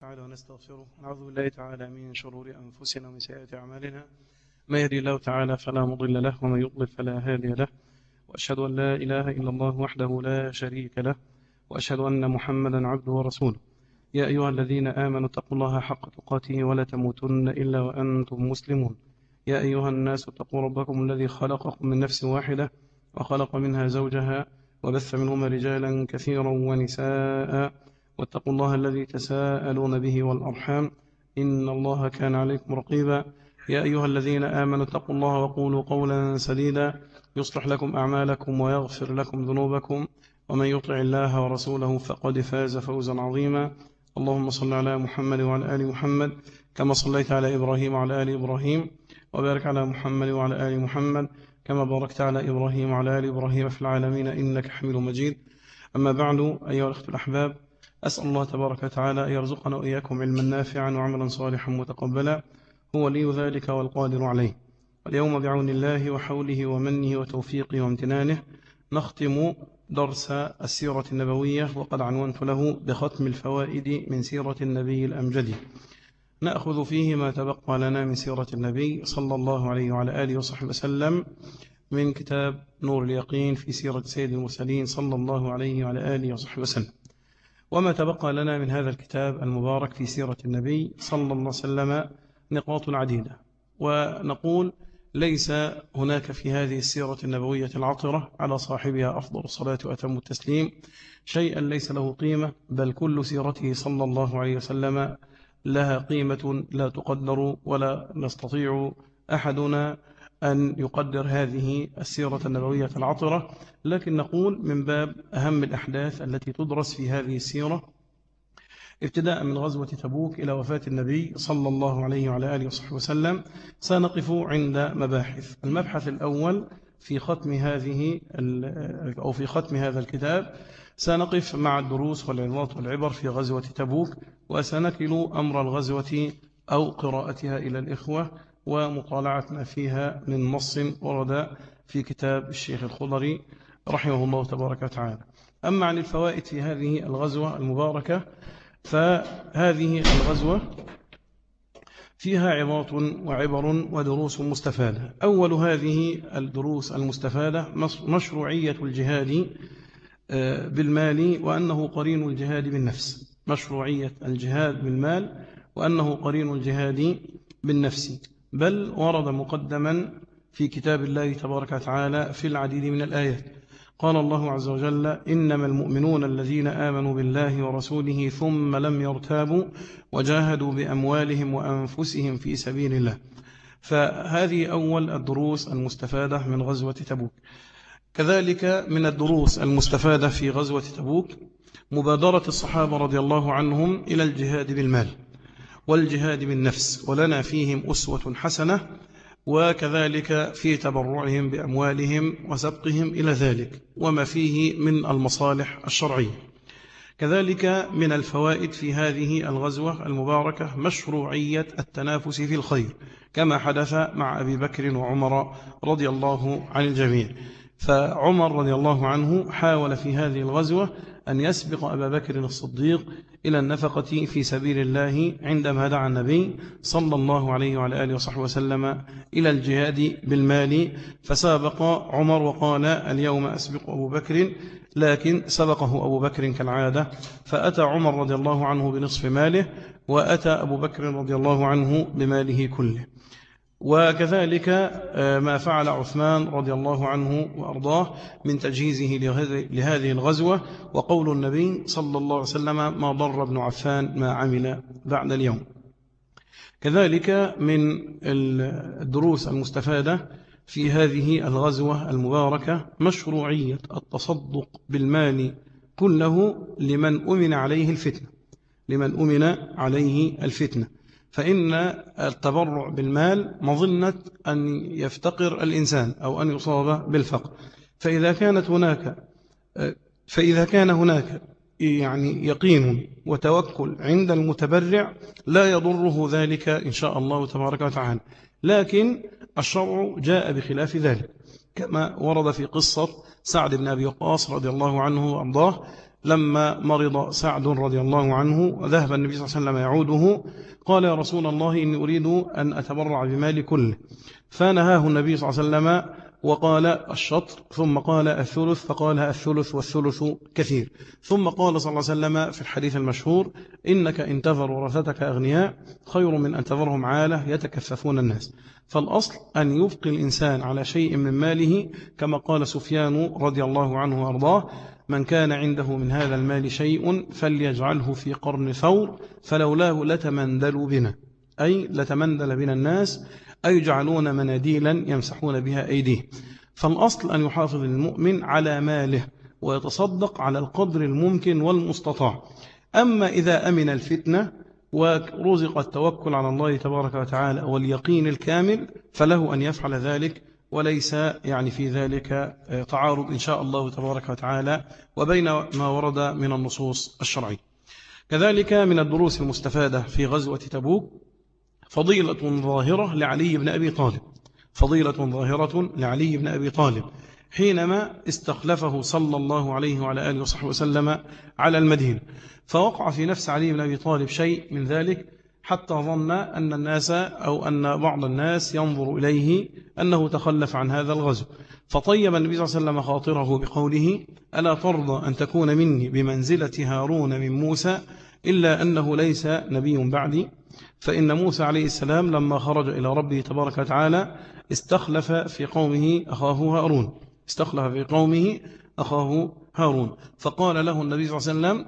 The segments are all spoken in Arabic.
تعالى ونستغفره. ونعوذ بالله تعالى من شرور أنفسنا ومن سيئات أعمالنا. ما يهدي الله تعالى فلا مضل له ومن يضلل فلا هادي له. وأشهد أن لا إله إلا الله وحده لا شريك له وأشهد أن محمدا عبده ورسوله. يا أيها الذين آمنوا اتقوا الله حق تقاته ولا تموتن إلا وأنتم مسلمون. يا أيها الناس اتقوا ربكم الذي خلقكم من نفس واحدة وخلق منها زوجها وبث منهما رجالا كثيرا ونساء. واتقوا الله الذي تساءلون به والأرحام إن الله كان عليكم رقيبا. يا أيها الذين آمنوا اتقوا الله وقولوا قولا سديدا يصلح لكم أعمالكم ويغفر لكم ذنوبكم. ومن يطع الله ورسوله فقد فاز فوزا عظيما. اللهم صل على محمد وعلى آل محمد كما صليت على إبراهيم وعلى آل إبراهيم. وبارك على محمد وعلى آل محمد كما باركت على إبراهيم وعلى آل إبراهيم في العالمين إنك حميد مجيد. أما بعد أيها الأخت الأحباب أسأل الله تبارك وتعالى أن يرزقنا وإياكم علما نافعا وعملا صالحا متقبلا هو لي ذلك والقادر عليه. اليوم بعون الله وحوله ومنه وتوفيقه وامتنانه نختم درس السيرة النبوية وقد عنونت له بختم الفوائد من سيرة النبي الأمجد. نأخذ فيه ما تبقى لنا من سيرة النبي صلى الله عليه وعلى آله وصحبه وسلم من كتاب نور اليقين في سيرة سيد المرسلين صلى الله عليه وعلى آله وصحبه وسلم. وما تبقى لنا من هذا الكتاب المبارك في سيرة النبي صلى الله عليه وسلم نقاط عديدة. ونقول ليس هناك في هذه السيرة النبوية العطرة على صاحبها أفضل الصلاة وأتم التسليم. شيئا ليس له قيمة بل كل سيرته صلى الله عليه وسلم لها قيمة لا تقدر ولا نستطيع أحدنا أن يقدر هذه السيرة النبوية العطرة لكن نقول من باب أهم الأحداث التي تدرس في هذه السيرة ابتداء من غزوة تبوك إلى وفاة النبي صلى الله عليه وعلى آله وصحبه وسلم. سنقف عند مباحث. المبحث الأول في ختم هذه أو في ختم هذا الكتاب سنقف مع الدروس والعظات والعبر في غزوة تبوك وسنكل أمر الغزوة أو قراءتها إلى الإخوة. ومطالعة ما فيها من نص ورد في كتاب الشيخ الخضري رحمه الله تبارك وتعالى. أما عن الفوائد في هذه الغزوة المباركة فهذه الغزوة فيها عظات وعبر ودروس مستفادة. أول هذه الدروس المستفادة مشروعية الجهاد آه، بالمال وأنه قرين الجهاد بالنفس. مشروعية الجهاد بالمال وأنه قرين الجهاد بالنفس. بل ورد مقدما في كتاب الله تبارك وتعالى في العديد من الآيات. قال الله عز وجل إنما المؤمنون الذين آمنوا بالله ورسوله ثم لم يرتابوا وجاهدوا بأموالهم وأنفسهم في سبيل الله. فهذه أول الدروس المستفادة من غزوة تبوك. كذلك من الدروس المستفادة في غزوة تبوك مبادرة الصحابة رضي الله عنهم إلى الجهاد بالمال. والجهاد بالنفس ولنا فيهم أسوة حسنة وكذلك في تبرعهم بأموالهم وسبقهم إلى ذلك وما فيه من المصالح الشرعية. كذلك من الفوائد في هذه الغزوة المباركة مشروعية التنافس في الخير كما حدث مع أبي بكر وعمر رضي الله عن الجميع. فعمر رضي الله عنه حاول في هذه الغزوة أن يسبق أبا بكر الصديق إلى النفقة في سبيل الله عندما دعا النبي صلى الله عليه وعلى آله وصحبه وسلم إلى الجهاد بالمال. فسابق عمر وقال اليوم أسبق أبو بكر لكن سبقه أبو بكر كالعادة. فأتى عمر رضي الله عنه بنصف ماله وأتى أبو بكر رضي الله عنه بماله كله. وكذلك آه، ما فعل عثمان رضي الله عنه وأرضاه من تجهيزه لهذه الغزوة وقول النبي صلى الله عليه وسلم ما ضر ابن عفان ما عمل بعد اليوم. كذلك من الدروس المستفادة في هذه الغزوة المباركة مشروعية التصدق بالمال كله لمن أمن عليه الفتنة لمن أمن عليه الفتنة. فإن التبرع بالمال مظنة أن يفتقر الإنسان أو أن يصاب بالفقر. فإذا كانت هناك فإذا كان هناك يعني يقين وتوكل عند المتبرع لا يضره ذلك إن شاء الله تبارك وتعالى. لكن الشرع جاء بخلاف ذلك كما ورد في قصة سعد بن أبي وقاص رضي الله عنه وأرضاه لما مرض سعد رضي الله عنه وذهب النبي صلى الله عليه وسلم يعوده قال يا رسول الله إني أريد أن أتبرع بمالي كله. فنهاه النبي صلى الله عليه وسلم وقال الشطر ثم قال الثلث فقال الثلث والثلث كثير. ثم قال صلى الله عليه وسلم في الحديث المشهور إنك إن تذر ورثتك أغنياء خير من أن تذرهم عالة يتكففون الناس. فالأصل أن يبقي الإنسان على شيء من ماله كما قال سفيان رضي الله عنه وأرضاه من كان عنده من هذا المال شيء فليجعله في قرن ثور فلولاه لتمندلوا بنا. أي لتمندل بنا الناس أي يجعلون مناديلا يمسحون بها أيديه فالأصل أن يحافظ المؤمن على ماله ويتصدق على القدر الممكن والمستطاع. أما إذا أمن الفتنة ورزق التوكل على الله تبارك وتعالى واليقين الكامل فله أن يفعل ذلك وليس يعني في ذلك تعارض إن شاء الله تبارك وتعالى وبين ما ورد من النصوص الشرعية. كذلك من الدروس المستفادة في غزوة تبوك فضيلة ظاهرة لعلي بن أبي طالب. فضيلة ظاهرة لعلي بن أبي طالب. حينما استخلفه صلى الله عليه وعلى آله وصحبه وسلم على المدينة فوقع في نفس علي بن أبي طالب شيء من ذلك حتى ظن أن الناس أو أن بعض الناس ينظر إليه أنه تخلف عن هذا الغزو. فطيب النبي صلى الله عليه وسلم خاطره بقوله ألا ترضى أن تكون مني بمنزلة هارون من موسى إلا أنه ليس نبي بعدي؟ فإن موسى عليه السلام لما خرج إلى ربه تبارك وتعالى استخلف في قومه أخاه هارون. استخلف في قومه أخاه هارون. فقال له النبي صلى الله عليه وسلم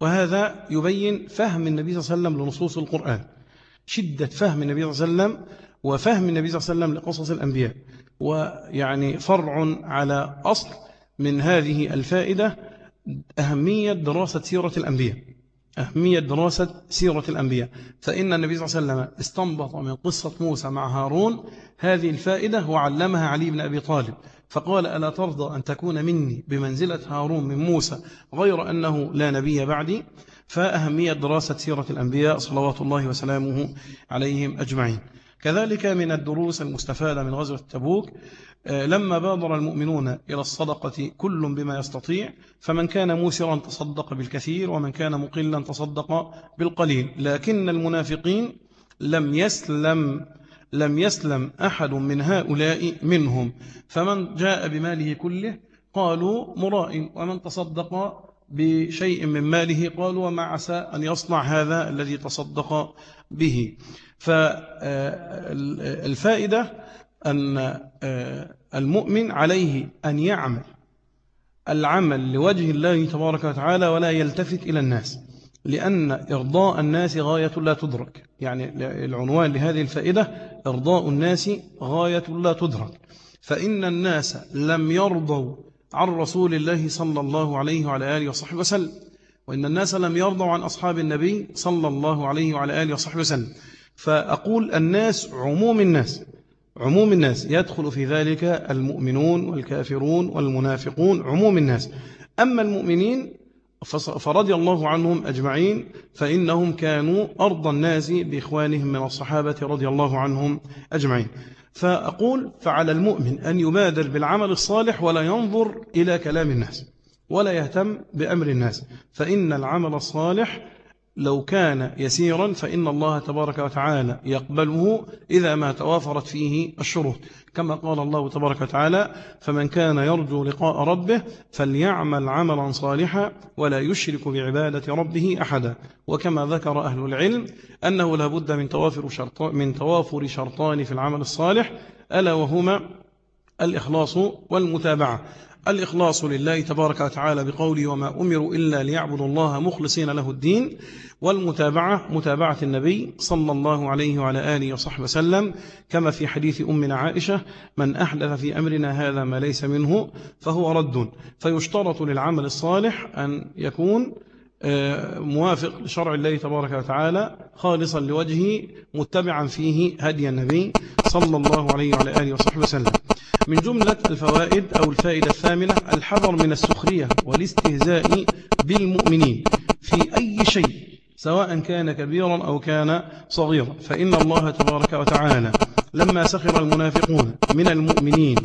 وهذا يبين فهم النبي صلى الله عليه وسلم لنصوص القرآن. شدة فهم النبي صلى الله عليه وسلم وفهم النبي صلى الله عليه وسلم لقصص الأنبياء. ويعني فرع على أصل من هذه الفائدة أهمية دراسة سيرة الأنبياء. أهمية دراسة سيرة الأنبياء. فإن النبي صلى الله عليه وسلم استنبط من قصة موسى مع هارون. هذه الفائدة وعلمها علي بن أبي طالب. فقال ألا ترضى أن تكون مني بمنزلة هارون من موسى غير أنه لا نبي بعدي؟ فأهمية دراسة سيرة الأنبياء صلوات الله وسلامه عليهم أجمعين. كذلك من الدروس المستفادة من غزوة تبوك لما بادر المؤمنون إلى الصدقة كل بما يستطيع فمن كان موسرا تصدق بالكثير ومن كان مقلا تصدق بالقليل. لكن المنافقين لم يسلم لم يسلم أحد من هؤلاء منهم. فمن جاء بماله كله قالوا مرائن ومن تصدق بشيء من ماله قالوا وما عسى أن يصنع هذا الذي تصدق به. فالفائدة أن آه، المؤمن عليه أن يعمل العمل لوجه الله تبارك وتعالى ولا يلتفت إلى الناس لأن إرضاء الناس غاية لا تدرك. يعني العنوان لهذه الفائدة إرضاء الناس غاية لا تدرك. فإن الناس لم يرضوا عن رسول الله صلى الله عليه وعلى آله وصحبه وسلم وإن الناس لم يرضوا عن أصحاب النبي صلى الله عليه وعلى آله وصحبه وسلم. فأقول الناس عموم الناس. عموم الناس يدخل في ذلك المؤمنون والكافرون والمنافقون عموم الناس. أما المؤمنين فرضي الله عنهم أجمعين فإنهم كانوا أرض الناس بإخوانهم من الصحابة رضي الله عنهم أجمعين. فأقول فعلى المؤمن أن يبادر بالعمل الصالح ولا ينظر إلى كلام الناس ولا يهتم بأمر الناس. فإن العمل الصالح لو كان يسيرا فإن الله تبارك وتعالى يقبله إذا ما توافرت فيه الشروط. كما قال الله تبارك وتعالى فمن كان يرجو لقاء ربه فليعمل عملا صالحا ولا يشرك بعبادة ربه أحدا. وكما ذكر أهل العلم أنه لابد من توافر, شرط من توافر شرطان في العمل الصالح ألا وهما الإخلاص والمتابعة. الإخلاص لله تبارك وتعالى بقوله وما أمروا إلا ليعبدوا الله مخلصين له الدين والمتابعة متابعة النبي صلى الله عليه وعلى آله وصحبه وسلم كما في حديث أمنا عائشة من أحدث في أمرنا هذا ما ليس منه فهو رد فيشترط للعمل الصالح أن يكون آه، موافق لشرع الله تبارك وتعالى خالصا لوجهه متبعا فيه هدي النبي صلى الله عليه وعلى آله وصحبه وسلم. من جملة الفوائد أو الفائدة الثامنة الحذر من السخرية والاستهزاء بالمؤمنين في أي شيء سواء كان كبيرا أو كان صغيرا. فإن الله تبارك وتعالى لما سخر المنافقون من المؤمنين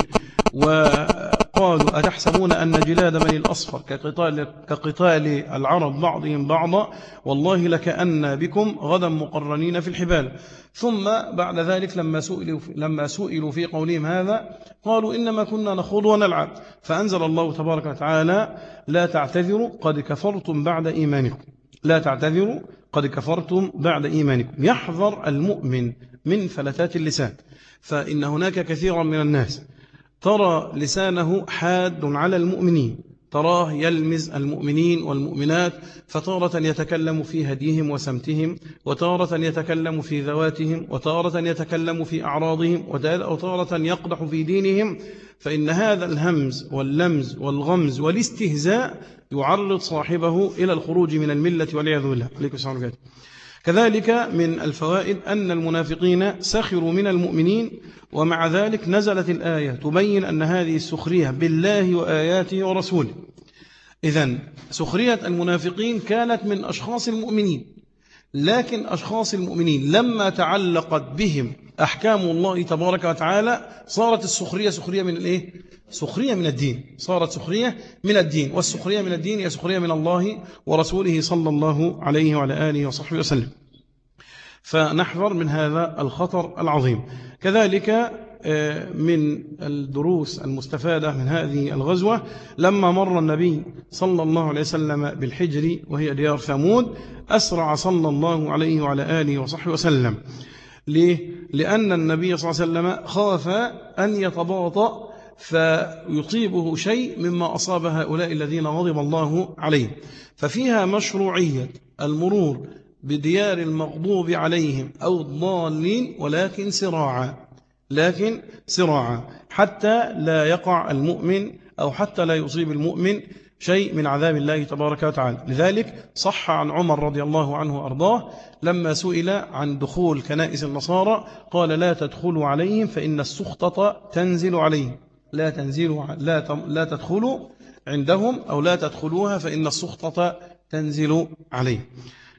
وقالوا أتحسبون أن جلاد بني الأصفر كقتال, كقتال العرب بعضهم بعضا؟ والله لكأن بكم غدا مقرنين في الحبال. ثم بعد ذلك لما سئلوا, لما سئلوا في قولهم هذا قالوا إنما كنا نخوض ونلعب. فأنزل الله تبارك وتعالى لا تعتذروا قد كفرتم بعد إيمانكم. لا تعتذروا قد كفرتم بعد إيمانكم. يحذر المؤمن من فلتات اللسان. فإن هناك كثيرا من الناس ترى لسانه حاد على المؤمنين. تراه يلمز المؤمنين والمؤمنات فتارة يتكلم في هديهم وسمتهم وتارة يتكلم في ذواتهم وتارة يتكلم في أعراضهم وتارة يقدح في دينهم. فإن هذا الهمز واللمز والغمز والاستهزاء يعرض صاحبه إلى الخروج من الملة والعياذ بالله. عليكم السلام عليكم كذلك من الفوائد أن المنافقين سخروا من المؤمنين ومع ذلك نزلت الآية تبين أن هذه السخرية بالله وآياته ورسوله. إذن سخرية المنافقين كانت من أشخاص المؤمنين لكن أشخاص المؤمنين لما تعلقت بهم أحكام الله تبارك وتعالى صارت السخرية سخرية من الإيه؟ سخرية من الدين. صارت سخرية من الدين. والسخرية من الدين هي سخرية من الله ورسوله صلى الله عليه وعلى آله وصحبه وسلم. فنحذر من هذا الخطر العظيم. كذلك آه، من الدروس المستفادة من هذه الغزوة لما مر النبي صلى الله عليه وسلم بالحجر وهي ديار ثمود أسرع صلى الله عليه وعلى آله وصحبه وسلم. ليه؟ لأن النبي صلى الله عليه وسلم خاف أن يتباطأ فيصيبه شيء مما أصاب هؤلاء الذين غضب الله عليهم. ففيها مشروعية المرور بديار المغضوب عليهم أو الضالين ولكن سراعا لكن سراعا حتى لا يقع المؤمن أو حتى لا يصيب المؤمن شيء من عذاب الله تبارك وتعالى. لذلك صح عن عمر رضي الله عنه وأرضاه لما سئل عن دخول كنائس النصارى قال لا تدخلوا عليهم فإن السخطة تنزل عليهم. لا تنزلوا لا لا تدخلوا عندهم أو لا تدخلوها فإن السخطة تنزل عليه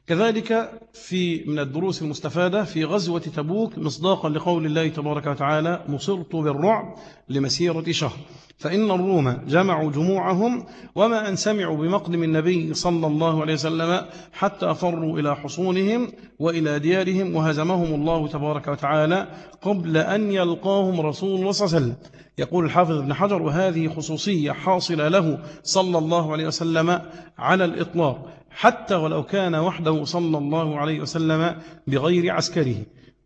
كذلك في من الدروس المستفادة في غزوة تبوك مصداقا لقول الله تبارك وتعالى مصرت بالرعب لمسيرة شهر. فإن الروم جمعوا جموعهم وما أن سمعوا بمقدم النبي صلى الله عليه وسلم حتى فروا إلى حصونهم وإلى ديارهم وهزمهم الله تبارك وتعالى قبل أن يلقاهم رسول الله صلى الله عليه وسلم. يقول الحافظ ابن حجر وهذه خصوصية حاصلة له صلى الله عليه وسلم على الإطلاق. حتى ولو كان وحده صلى الله عليه وسلم بغير عسكره.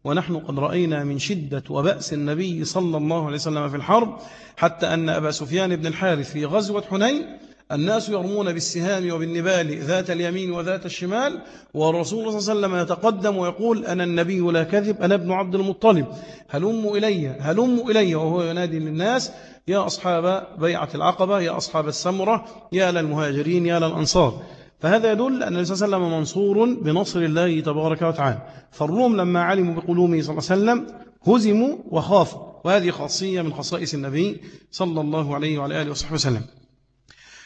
ونحن قد رأينا من شدة وبأس النبي صلى الله عليه وسلم في الحرب حتى أن أبا سفيان بن الحارث في غزوة حنين الناس يرمون بالسهام وبالنبال ذات اليمين وذات الشمال والرسول صلى الله عليه وسلم يتقدم ويقول أنا النبي لا كذب أنا ابن عبد المطلب. هلموا إلي هلموا إلي. وهو ينادي للناس يا أصحاب بيعة العقبة يا أصحاب السمرة يا للمهاجرين يا للأنصار. فهذا يدل أن النبي صلى الله عليه وسلم منصور بنصر الله تبارك وتعالى. فالروم لما علموا بقلومه صلى الله عليه وسلم هزموا وخافوا. وهذه خاصية من خصائص النبي صلى الله عليه وعلى آله وصحبه وسلم.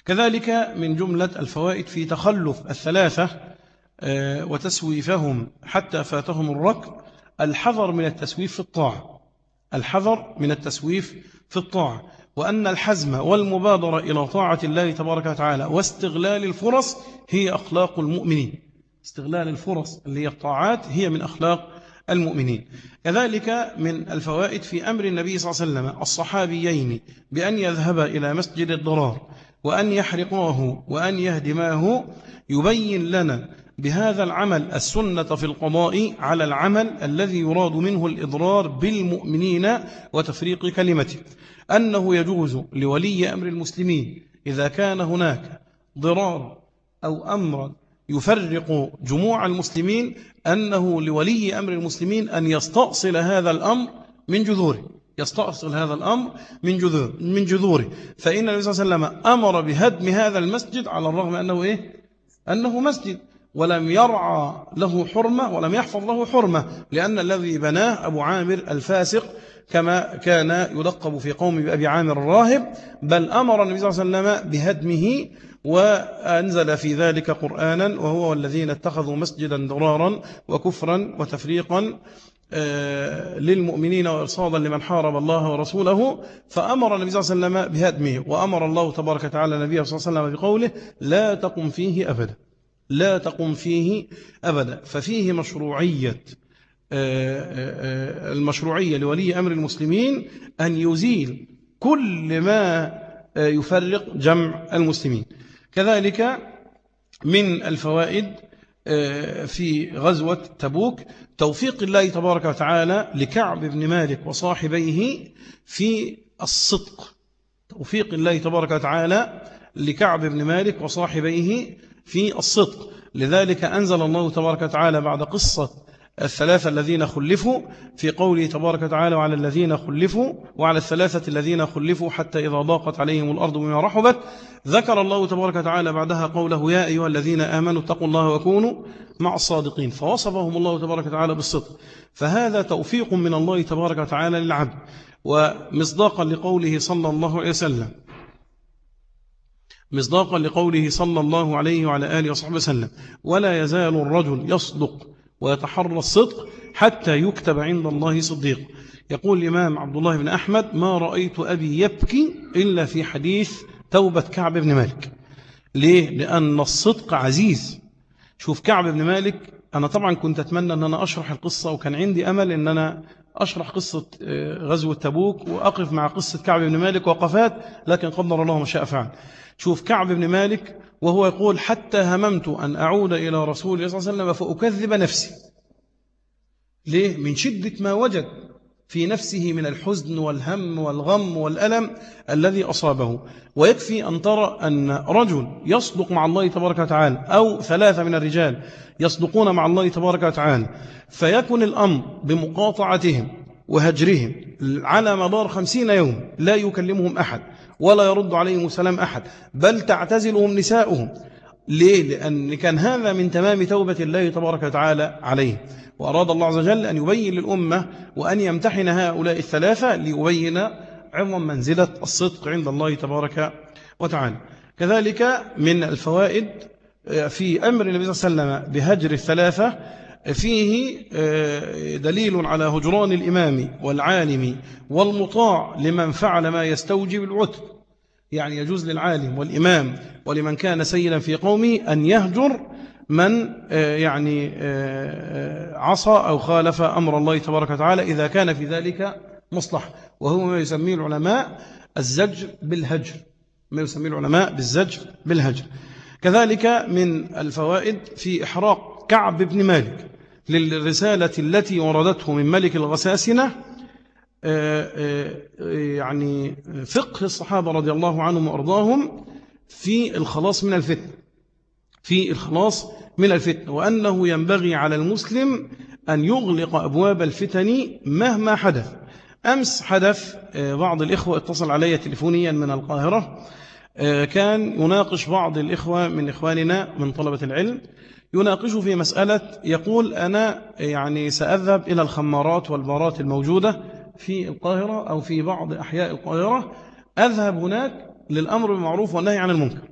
كذلك من جملة الفوائد في تخلف الثلاثة آه، وتسويفهم حتى فاتهم الركب الحذر من التسويف في الطاعة. الحذر من التسويف في الطاعة. وأن الحزم والمبادرة إلى طاعة الله تبارك وتعالى واستغلال الفرص هي أخلاق المؤمنين. استغلال الفرص اللي هي الطاعات هي من أخلاق المؤمنين. كذلك من الفوائد في أمر النبي صلى الله عليه وسلم الصحابيين بأن يذهبا إلى مسجد الضرار وأن يحرقاه وأن يهدماه يبين لنا بهذا العمل السنة في القضاء على العمل الذي يراد منه الإضرار بالمؤمنين وتفريق كلمته. أنه يجوز لولي أمر المسلمين إذا كان هناك ضرار أو أمر يفرق جموع المسلمين أنه لولي أمر المسلمين أن يستأصل هذا الأمر من جذوره. يستأصل هذا الأمر من جذور من جذوره. فإن النبي صلى الله عليه وسلم أمر بهدم هذا المسجد على الرغم أنه إيه؟ أنه مسجد. ولم يرعى له حرمة ولم يحفظ له حرمة لأن الذي بناه أبو عامر الفاسق كما كان يلقب في قوم بأبي عامر الراهب بل أمر النبي صلى الله عليه وسلم بهدمه وأنزل في ذلك قرآنا وهو الذين اتخذوا مسجدا ضرارا وكفرا وتفريقا آه، للمؤمنين وإرصادا لمن حارب الله ورسوله. فأمر النبي صلى الله عليه وسلم بهدمه وأمر الله تبارك وتعالى النبي صلى الله عليه وسلم بقوله لا تقم فيه أبدا لا تقم فيه أبدا. ففيه مشروعية المشروعية لولي أمر المسلمين أن يزيل كل ما يفرق جمع المسلمين. كذلك من الفوائد في غزوة تبوك توفيق الله تبارك وتعالى لكعب بن مالك وصاحبيه في الصدق. توفيق الله تبارك وتعالى لكعب بن مالك وصاحبيه في الصدق. لذلك أنزل الله تبارك وتعالى بعد قصة الثلاثة الذين خلفوا في قوله تبارك وتعالى وعلى الذين خلفوا وعلى الثلاثة الذين خلفوا حتى إذا ضاقت عليهم الأرض بما رحبت ذكر الله تبارك وتعالى بعدها قوله يا أيها الذين آمنوا اتقوا الله وكونوا مع الصادقين. فوصفهم الله تبارك وتعالى بالصدق. فهذا توفيق من الله تبارك وتعالى للعبد ومصداقا لقوله صلى الله عليه وسلم. مصداقا لقوله صلى الله عليه وعلى آله وصحبه وسلم. ولا يزال الرجل يصدق ويتحرى الصدق حتى يكتب عند الله صديق. يقول الإمام عبد الله بن أحمد ما رأيت أبي يبكي إلا في حديث توبة كعب بن مالك. ليه؟ لأن الصدق عزيز. شوف كعب بن مالك أنا طبعا كنت أتمنى أن أنا أشرح القصة وكان عندي أمل أن أنا أشرح قصة آه، غزوة تبوك وأقف مع قصة كعب بن مالك وقفات لكن قدر الله ما شاء فعل. شوف كعب بن مالك وهو يقول حتى هممت أن أعود إلى رسول الله صلى الله عليه وسلم فأكذب نفسي. ليه؟ من شدة ما وجد في نفسه من الحزن والهم والغم والألم الذي أصابه. ويكفي أن ترى أن رجل يصدق مع الله تبارك وتعالى أو ثلاثة من الرجال يصدقون مع الله تبارك وتعالى فيكون الأمر بمقاطعتهم وهجرهم على مدار خمسين يوم لا يكلمهم أحد. ولا يرد عليهم سلام أحد بل تعتزلهم نساؤهم. ليه؟ لأن كان هذا من تمام توبة الله تبارك وتعالى عليه. وأراد الله عز وجل أن يبين للأمة وأن يمتحن هؤلاء الثلاثة ليبين عظم منزلة الصدق عند الله تبارك وتعالى. كذلك من الفوائد آه، في أمر النبي صلى الله عليه وسلم بهجر الثلاثة فيه آه، دليل على هجران الإمام والعالم والمطاع لمن فعل ما يستوجب العتب يعني يجوز للعالم والإمام ولمن كان سيدا في قومه أن يهجر من آه، يعني آه، عصى أو خالف أمر الله تبارك وتعالى إذا كان في ذلك مصلحة. وهو ما يسميه العلماء الزجر بالهجر. ما يسميه العلماء بالزجر بالهجر. كذلك من الفوائد في إحراق كعب بن مالك للرسالة التي وردته من ملك الغساسنة آه، يعني فقه الصحابة رضي الله عنهم وأرضاهم في الخلاص من الفتن. في الخلاص من الفتن. وأنه ينبغي على المسلم أن يغلق أبواب الفتن مهما حدث. أمس حدث آه، بعض الإخوة اتصل علي تلفونيا من القاهرة. آه، كان يناقش بعض الإخوة من إخواننا من طلبة العلم. يناقش في مسألة يقول أنا يعني سأذهب إلى الخمارات والبارات الموجودة في القاهرة أو في بعض أحياء القاهرة أذهب هناك للأمر بالمعروف والنهي عن المنكر.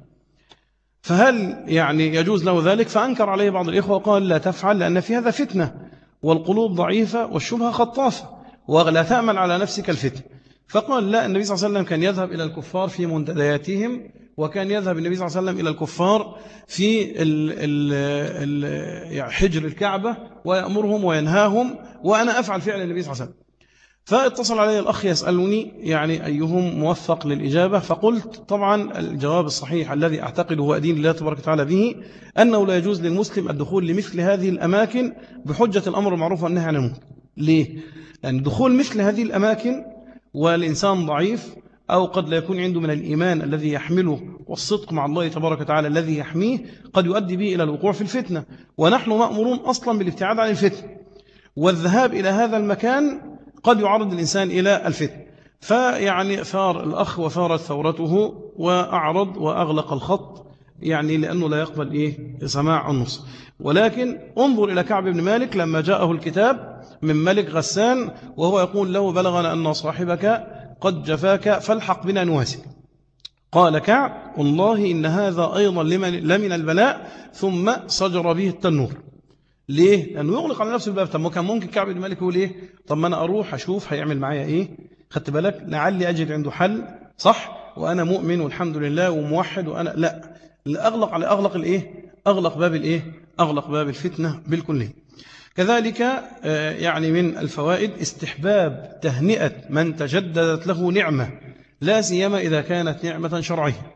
فهل يعني يجوز له ذلك؟ فأنكر عليه بعض الإخوة وقال لا تفعل لأن في هذا فتنة والقلوب ضعيفة والشبهة خطافة ولا تأمل على نفسك الفتن. فقال لا النبي صلى الله عليه وسلم كان يذهب إلى الكفار في منتدياتهم وكان يذهب النبي صلى الله عليه وسلم إلى الكفار في ال ال ال يعني حجر الكعبة ويأمرهم وينهاهم وأنا أفعل فعل النبي صلى الله عليه وسلم. فاتصل علي الأخ يسألني يعني أيهم موفق للإجابة؟ فقلت طبعا الجواب الصحيح الذي أعتقده وأدين الله تبارك وتعالى به أنه لا يجوز للمسلم الدخول لمثل هذه الأماكن بحجة الأمر المعروف والنهي عن المنكر. ليه؟ لأن دخول مثل هذه الأماكن والإنسان ضعيف أو قد لا يكون عنده من الإيمان الذي يحمله والصدق مع الله تبارك وتعالى الذي يحميه قد يؤدي به إلى الوقوع في الفتنة. ونحن مأمورون أصلا بالابتعاد عن الفتنة. والذهاب إلى هذا المكان قد يعرض الإنسان إلى الفتن. فيعني ثار الأخ وثارت ثورته وأعرض وأغلق الخط يعني لأنه لا يقبل إيه؟ سماع النص. ولكن انظر إلى كعب بن مالك لما جاءه الكتاب من ملك غسان وهو يقول له بلغنا أن صاحبك قد جفاك فالحق بنا نواسك قال كعب والله إن هذا أيضا لمن, لمن البلاء ثم صجر به التنور. ليه؟ لأنه يغلق على نفسه الباب طب ما كان ممكن كعب بن مالك يقول إيه؟ طب ما أنا أروح أشوف هيعمل معايا إيه؟ خدت بالك؟ لعلي أجد عنده حل صح؟ وأنا مؤمن والحمد لله وموحد وأنا لا أغلق على أغلق الإيه؟ أغلق باب الإيه؟ أغلق باب الفتنة بالكلية كذلك آه، يعني من الفوائد استحباب تهنئة من تجددت له نعمة لا سيما إذا كانت نعمة شرعية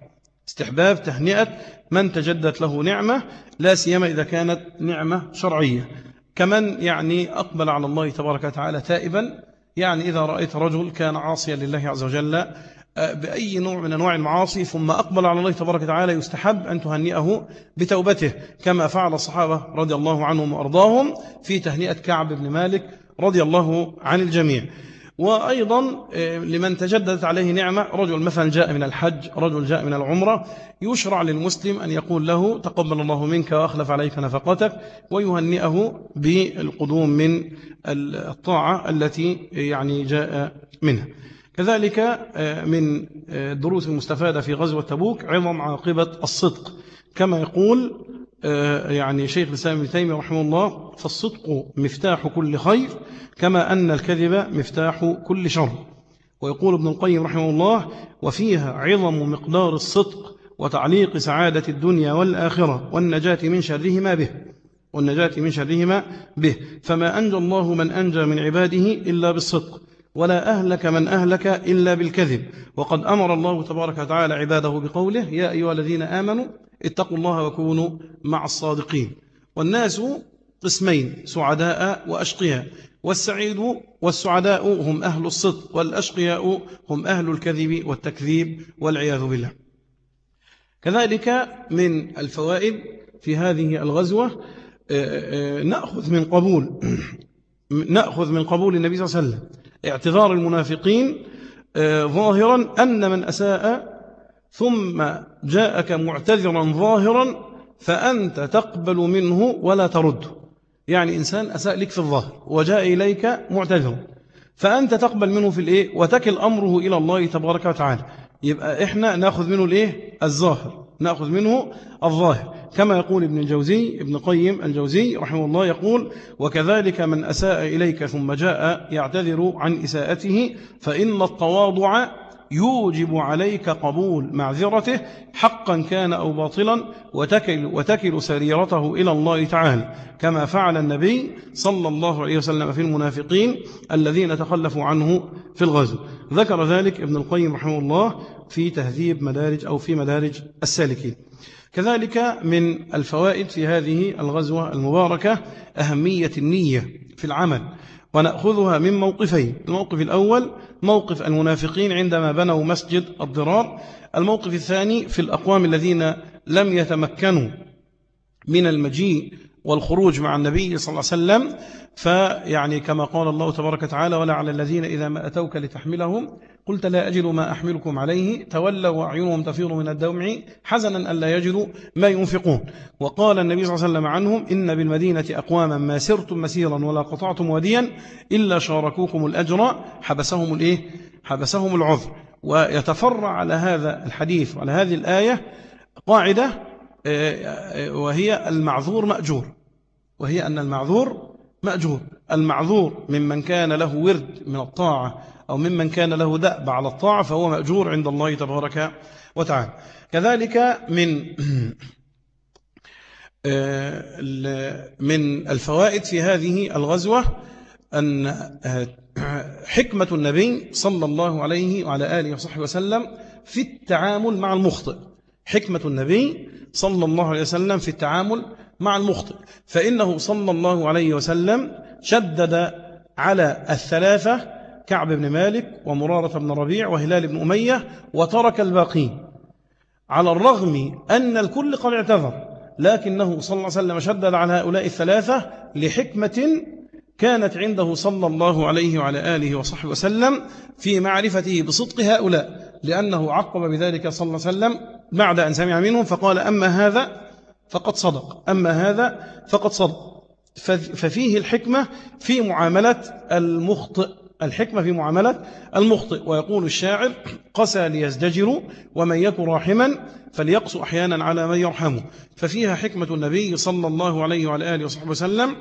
استحباب تهنئة من تجددت له نعمة لا سيما إذا كانت نعمة شرعية. كمن يعني أقبل على الله تبارك وتعالى تائبا يعني إذا رأيت رجل كان عاصيا لله عز وجل بأي نوع من أنواع المعاصي ثم أقبل على الله تبارك وتعالى يستحب أن تهنئه بتوبته كما فعل الصحابة رضي الله عنهم وأرضاهم في تهنئة كعب بن مالك رضي الله عن الجميع. وأيضا آه، لمن تجددت عليه نعمة رجل مثلا جاء من الحج رجل جاء من العمرة يشرع للمسلم أن يقول له تقبل الله منك وأخلف عليك نفقتك ويهنئه بالقدوم من الطاعة التي يعني جاء منها. كذلك آه، من الدروس آه، المستفادة في غزوة تبوك عظم عاقبة الصدق. كما يقول آه، يعني شيخ الإسلام ابن تيمية رحمه الله فالصدق مفتاح كل خير كما أن الكذب مفتاح كل شر. ويقول ابن القيم رحمه الله وفيها عظم مقدار الصدق وتعليق سعادة الدنيا والآخرة والنجاة من شرهما به. والنجاة من شرهما به. فما أنجى الله من أنجى من عباده إلا بالصدق ولا أهلك من أهلك إلا بالكذب. وقد أمر الله تبارك وتعالى عباده بقوله يا أيها الذين آمنوا اتقوا الله وكونوا مع الصادقين. والناس قسمين سعداء وأشقياء. والسعيد والسعداء هم أهل الصدق والأشقياء هم أهل الكذب والتكذيب والعياذ بالله. كذلك من الفوائد في هذه الغزوة آه، آه، نأخذ من قبول نأخذ من قبول النبي صلى الله عليه وسلم اعتذار المنافقين آه، ظاهرا أن من أساء ثم جاءك معتذرا ظاهرا فأنت تقبل منه ولا ترده يعني إنسان أساء لك في الظاهر وجاء إليك معتذرا. فأنت تقبل منه في الإيه؟ وتكل أمره إلى الله تبارك وتعالى. يبقى إحنا نأخذ منه الإيه؟ الظاهر. نأخذ منه الظاهر. كما يقول ابن الجوزي ابن قيم الجوزي رحمه الله يقول وكذلك من أساء إليك ثم جاء يعتذر عن إساءته فإن التواضع يوجب عليك قبول معذرته حقا كان أو باطلا وتكل, وتكل سريرته إلى الله تعالى. كما فعل النبي صلى الله عليه وسلم في المنافقين الذين تخلفوا عنه في الغزو. ذكر ذلك ابن القيم رحمه الله في تهذيب مدارج أو في مدارج السالكين. كذلك من الفوائد في هذه الغزوة المباركة أهمية النية في العمل. ونأخذها من موقفين. الموقف الأول موقف المنافقين عندما بنوا مسجد الضرار. الموقف الثاني في الأقوام الذين لم يتمكنوا من المجيء والخروج مع النبي صلى الله عليه وسلم فيعني كما قال الله تبارك وتعالى ولا على الذين إذا ما أتوك لتحملهم قلت لا أجد ما أحملكم عليه تولوا وأعينهم تفيض من الدمع حزنا ألا يجدوا ما ينفقون. وقال النبي صلى الله عليه وسلم عنهم إن بالمدينة أقواما ما سرتم مسيرا ولا قطعتم وديا إلا شاركوكم الأجر حبسهم الإيه؟ حبسهم العذر. ويتفرع على هذا الحديث وعلى هذه الآية قاعدة آه، آه، وهي المعذور مأجور. وهي أن المعذور مأجور. المعذور ممن كان له ورد من الطاعة أو ممن كان له دأب على الطاعة فهو مأجور عند الله تبارك وتعالى. كذلك من آه، من الفوائد في هذه الغزوة أن آه، حكمة النبي صلى الله عليه وعلى آله وصحبه وسلم في التعامل مع المخطئ. حكمة النبي صلى الله عليه وسلم في التعامل مع المخطئ. فإنه صلى الله عليه وسلم شدد على الثلاثة كعب بن مالك ومرارة بن ربيع وهلال بن أمية وترك الباقين. على الرغم أن الكل قد اعتذر لكنه صلى الله عليه وسلم شدد على هؤلاء الثلاثة لحكمة كانت عنده صلى الله عليه وعلى آله وصحبه وسلم في معرفته بصدق هؤلاء لأنه عقب بذلك صلى الله عليه وسلم بعد أن سمع منهم فقال أما هذا فقد صدق. أما هذا فقد صدق. ففيه الحكمة في معاملة المخطئ. الحكمة في معاملة المخطئ. ويقول الشاعر قسى ليزدجر ومن يك راحما فليقس أحيانا على من يرحمه. ففيها حكمة النبي صلى الله عليه وعلى آله وصحبه وسلم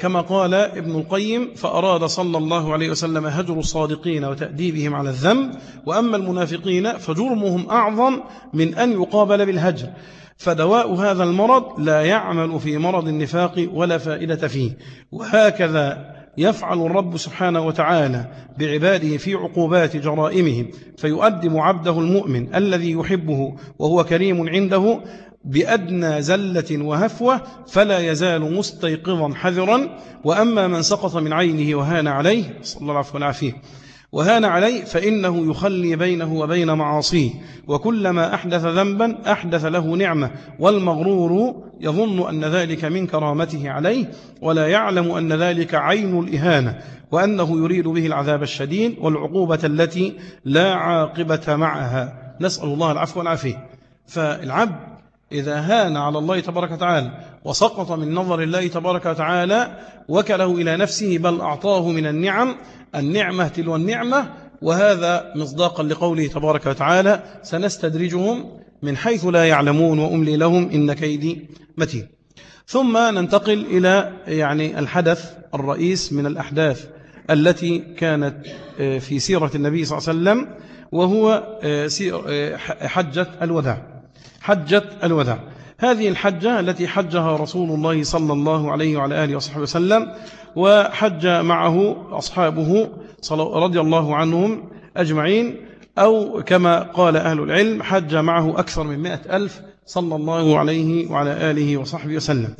كما قال ابن القيم فأراد صلى الله عليه وسلم هجر الصادقين وتأديبهم على الذنب وأما المنافقين فجرمهم أعظم من أن يقابل بالهجر. فدواء هذا المرض لا يعمل في مرض النفاق ولا فائدة فيه. وهكذا يفعل الرب سبحانه وتعالى بعباده في عقوبات جرائمهم فيؤدم عبده المؤمن الذي يحبه وهو كريم عنده بأدنى زلة وهفوة فلا يزال مستيقظا حذرا وأما من سقط من عينه وهان عليه صلى الله عليه وسلم وهان عليه فإنه يخلي بينه وبين معاصيه وكلما أحدث ذنبا أحدث له نعمة والمغرور يظن أن ذلك من كرامته عليه ولا يعلم أن ذلك عين الإهانة وأنه يريد به العذاب الشديد والعقوبة التي لا عاقبة معها. نسأل الله العفو والعافية. فالعبد إذا هان على الله تبارك وتعالى وسقط من نظر الله تبارك وتعالى وكله إلى نفسه بل أعطاه من النعم النعمة تلو النعمة وهذا مصداقا لقوله تبارك وتعالى سنستدرجهم من حيث لا يعلمون وأملي لهم إن كيدي متين. ثم ننتقل إلى يعني الحدث الرئيس من الأحداث التي كانت آه، في سيرة النبي صلى الله عليه وسلم وهو آه، آه، حجة الوداع. حجة الوداع هذه الحجة التي حجها رسول الله صلى الله عليه وعلى آله وصحبه وسلم وحج معه أصحابه رضي الله عنهم أجمعين أو كما قال أهل العلم حج معه أكثر من مئة ألف صلى الله عليه وعلى آله وصحبه وسلم.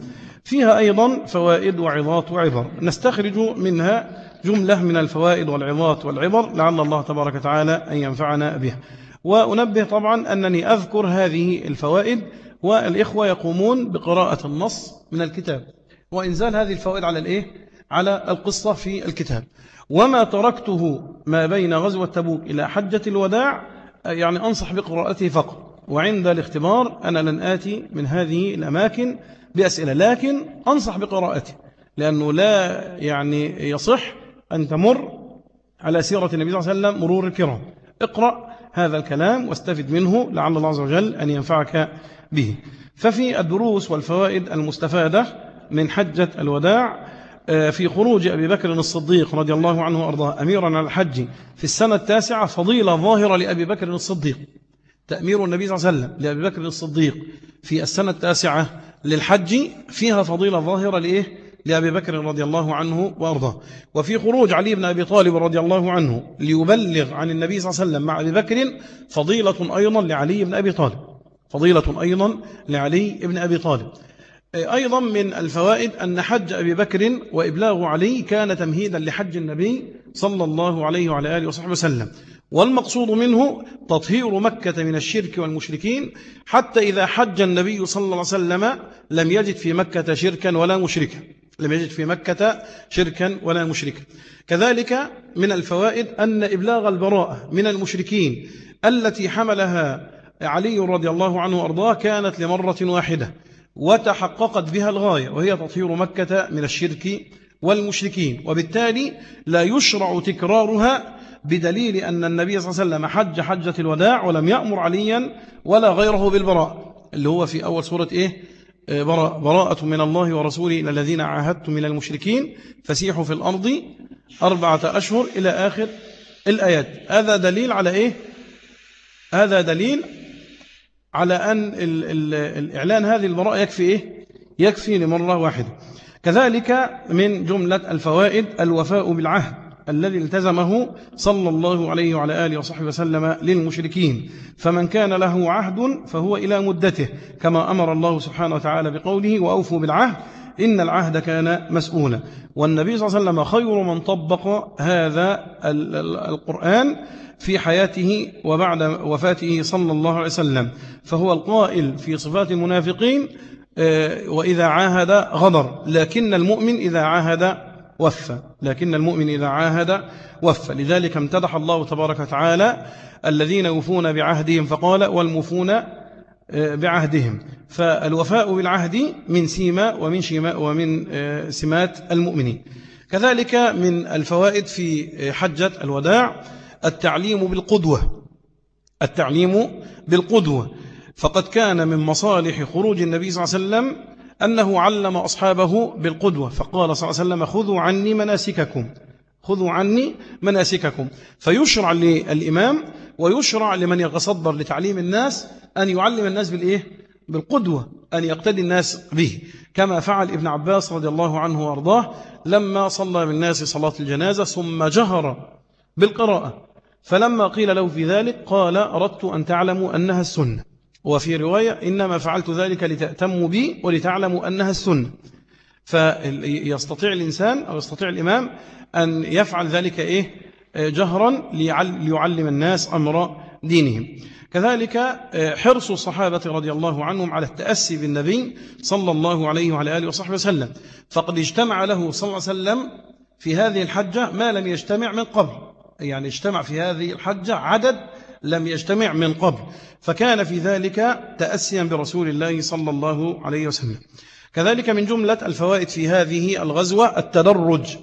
فيها أيضا فوائد وعظات وعبر. نستخرج منها جملة من الفوائد والعظات والعبر لعل الله تبارك وتعالى أن ينفعنا بها. وأنبه طبعا أنني أذكر هذه الفوائد والإخوة يقومون بقراءة النص من الكتاب. وإنزال هذه الفوائد على الإيه؟ على القصة في الكتاب. وما تركته ما بين غزوة تبوك إلى حجة الوداع يعني أنصح بقراءته فقط. وعند الاختبار أنا لن آتي من هذه الأماكن بأسئلة لكن أنصح بقراءته لأنه لا يعني يصح أن تمر على سيرة النبي صلى الله عليه وسلم مرور الكرام. اقرأ هذا الكلام واستفد منه لعل الله عز وجل أن ينفعك به ففي الدروس والفوائد المستفادة من حجة الوداع آه، في خروج أبي بكر الصديق رضي الله عنه وأرضاه أميرا على الحج في السنة التاسعة فضيلة ظاهرة لأبي بكر الصديق تأمير النبي صلى الله عليه وسلم لأبي بكر الصديق في السنة التاسعة للحج فيها فضيلة ظاهرة لإيه؟ لأبي بكر رضي الله عنه وأرضاه. وفي خروج علي بن أبي طالب رضي الله عنه ليبلغ عن النبي صلى الله عليه وسلم مع أبي بكر فضيلة أيضا لعلي بن أبي طالب. فضيلة أيضا لعلي بن أبي طالب. أيضا من الفوائد أن حج أبي بكر وإبلاغ علي كان تمهيدا لحج النبي صلى الله عليه وعلى آله وصحبه وسلم. والمقصود منه تطهير مكة من الشرك والمشركين حتى إذا حج النبي صلى الله عليه وسلم لم يجد في مكة شركا ولا مشركا. لم يجد في مكة شركا ولا مشركا. كذلك من الفوائد أن إبلاغ البراءة من المشركين التي حملها علي رضي الله عنه وأرضاه كانت لمرة واحدة وتحققت بها الغاية وهي تطهير مكة من الشرك والمشركين. وبالتالي لا يشرع تكرارها بدليل أن النبي صلى الله عليه وسلم حج حجة الوداع ولم يأمر عليا ولا غيره بالبراء اللي هو في أول سورة إيه؟ براءة من الله ورسوله إلى الذين عاهدتم من المشركين فسيحوا في الأرض أربعة أشهر إلى آخر الآيات. هذا دليل على إيه؟ هذا دليل على أن الإعلان هذه البراءة يكفي إيه؟ يكفي لمرة واحدة. كذلك من جملة الفوائد الوفاء بالعهد. الذي التزمه صلى الله عليه وعلى آله وصحبه وسلم للمشركين. فمن كان له عهد فهو إلى مدته كما أمر الله سبحانه وتعالى بقوله وأوفوا بالعهد إن العهد كان مسؤولا. والنبي صلى الله عليه وسلم خير من طبق هذا القرآن في حياته وبعد وفاته صلى الله عليه وسلم. فهو القائل في صفات المنافقين آه، وإذا عاهد غدر لكن المؤمن إذا عاهد وفى. لكن المؤمن إذا عاهد وفى. لذلك امتدح الله تبارك وتعالى الذين يوفون بعهدهم فقال والمفون آه، بعهدهم. فالوفاء بالعهد من سيما ومن, شيما ومن آه، سمات المؤمنين. كذلك من الفوائد في حجة الوداع التعليم بالقدوة. التعليم بالقدوة. فقد كان من مصالح خروج النبي صلى الله عليه وسلم أنه علم أصحابه بالقدوة فقال صلى الله عليه وسلم خذوا عني مناسككم خذوا عني مناسككم. فيشرع للإمام ويشرع لمن يتصدر لتعليم الناس أن يعلم الناس بالإيه؟ بالقدوة أن يقتدي الناس به. كما فعل ابن عباس رضي الله عنه وأرضاه لما صلى بالناس صلاة الجنازة ثم جهر بالقراءة. فلما قيل له في ذلك قال أردت أن تعلموا أنها السنة. وفي رواية إنما فعلت ذلك لتأتموا بي ولتعلموا أنها السنة. فيستطيع الإنسان أو يستطيع الإمام أن يفعل ذلك إيه؟ جهرا ليعلم الناس أمر دينهم. كذلك حرص الصحابة رضي الله عنهم على التأسي بالنبي صلى الله عليه وعلى آله وصحبه وسلم. فقد اجتمع له صلى الله عليه وسلم في هذه الحجة ما لم يجتمع من قبل. يعني اجتمع في هذه الحجة عدد لم يجتمع من قبل فكان في ذلك تأسيا برسول الله صلى الله عليه وسلم. كذلك من جملة الفوائد في هذه الغزوة التدرج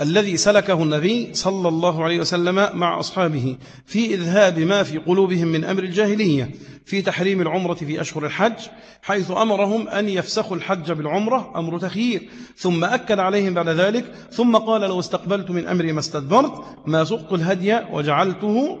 الذي سلكه النبي صلى الله عليه وسلم مع أصحابه في إذهاب ما في قلوبهم من أمر الجاهلية في تحريم العمرة في أشهر الحج حيث أمرهم أن يفسخوا الحج بالعمرة أمر تخيير. ثم أكد عليهم بعد ذلك ثم قال لو استقبلت من أمري ما استدبرت ما سقت الهدي وجعلته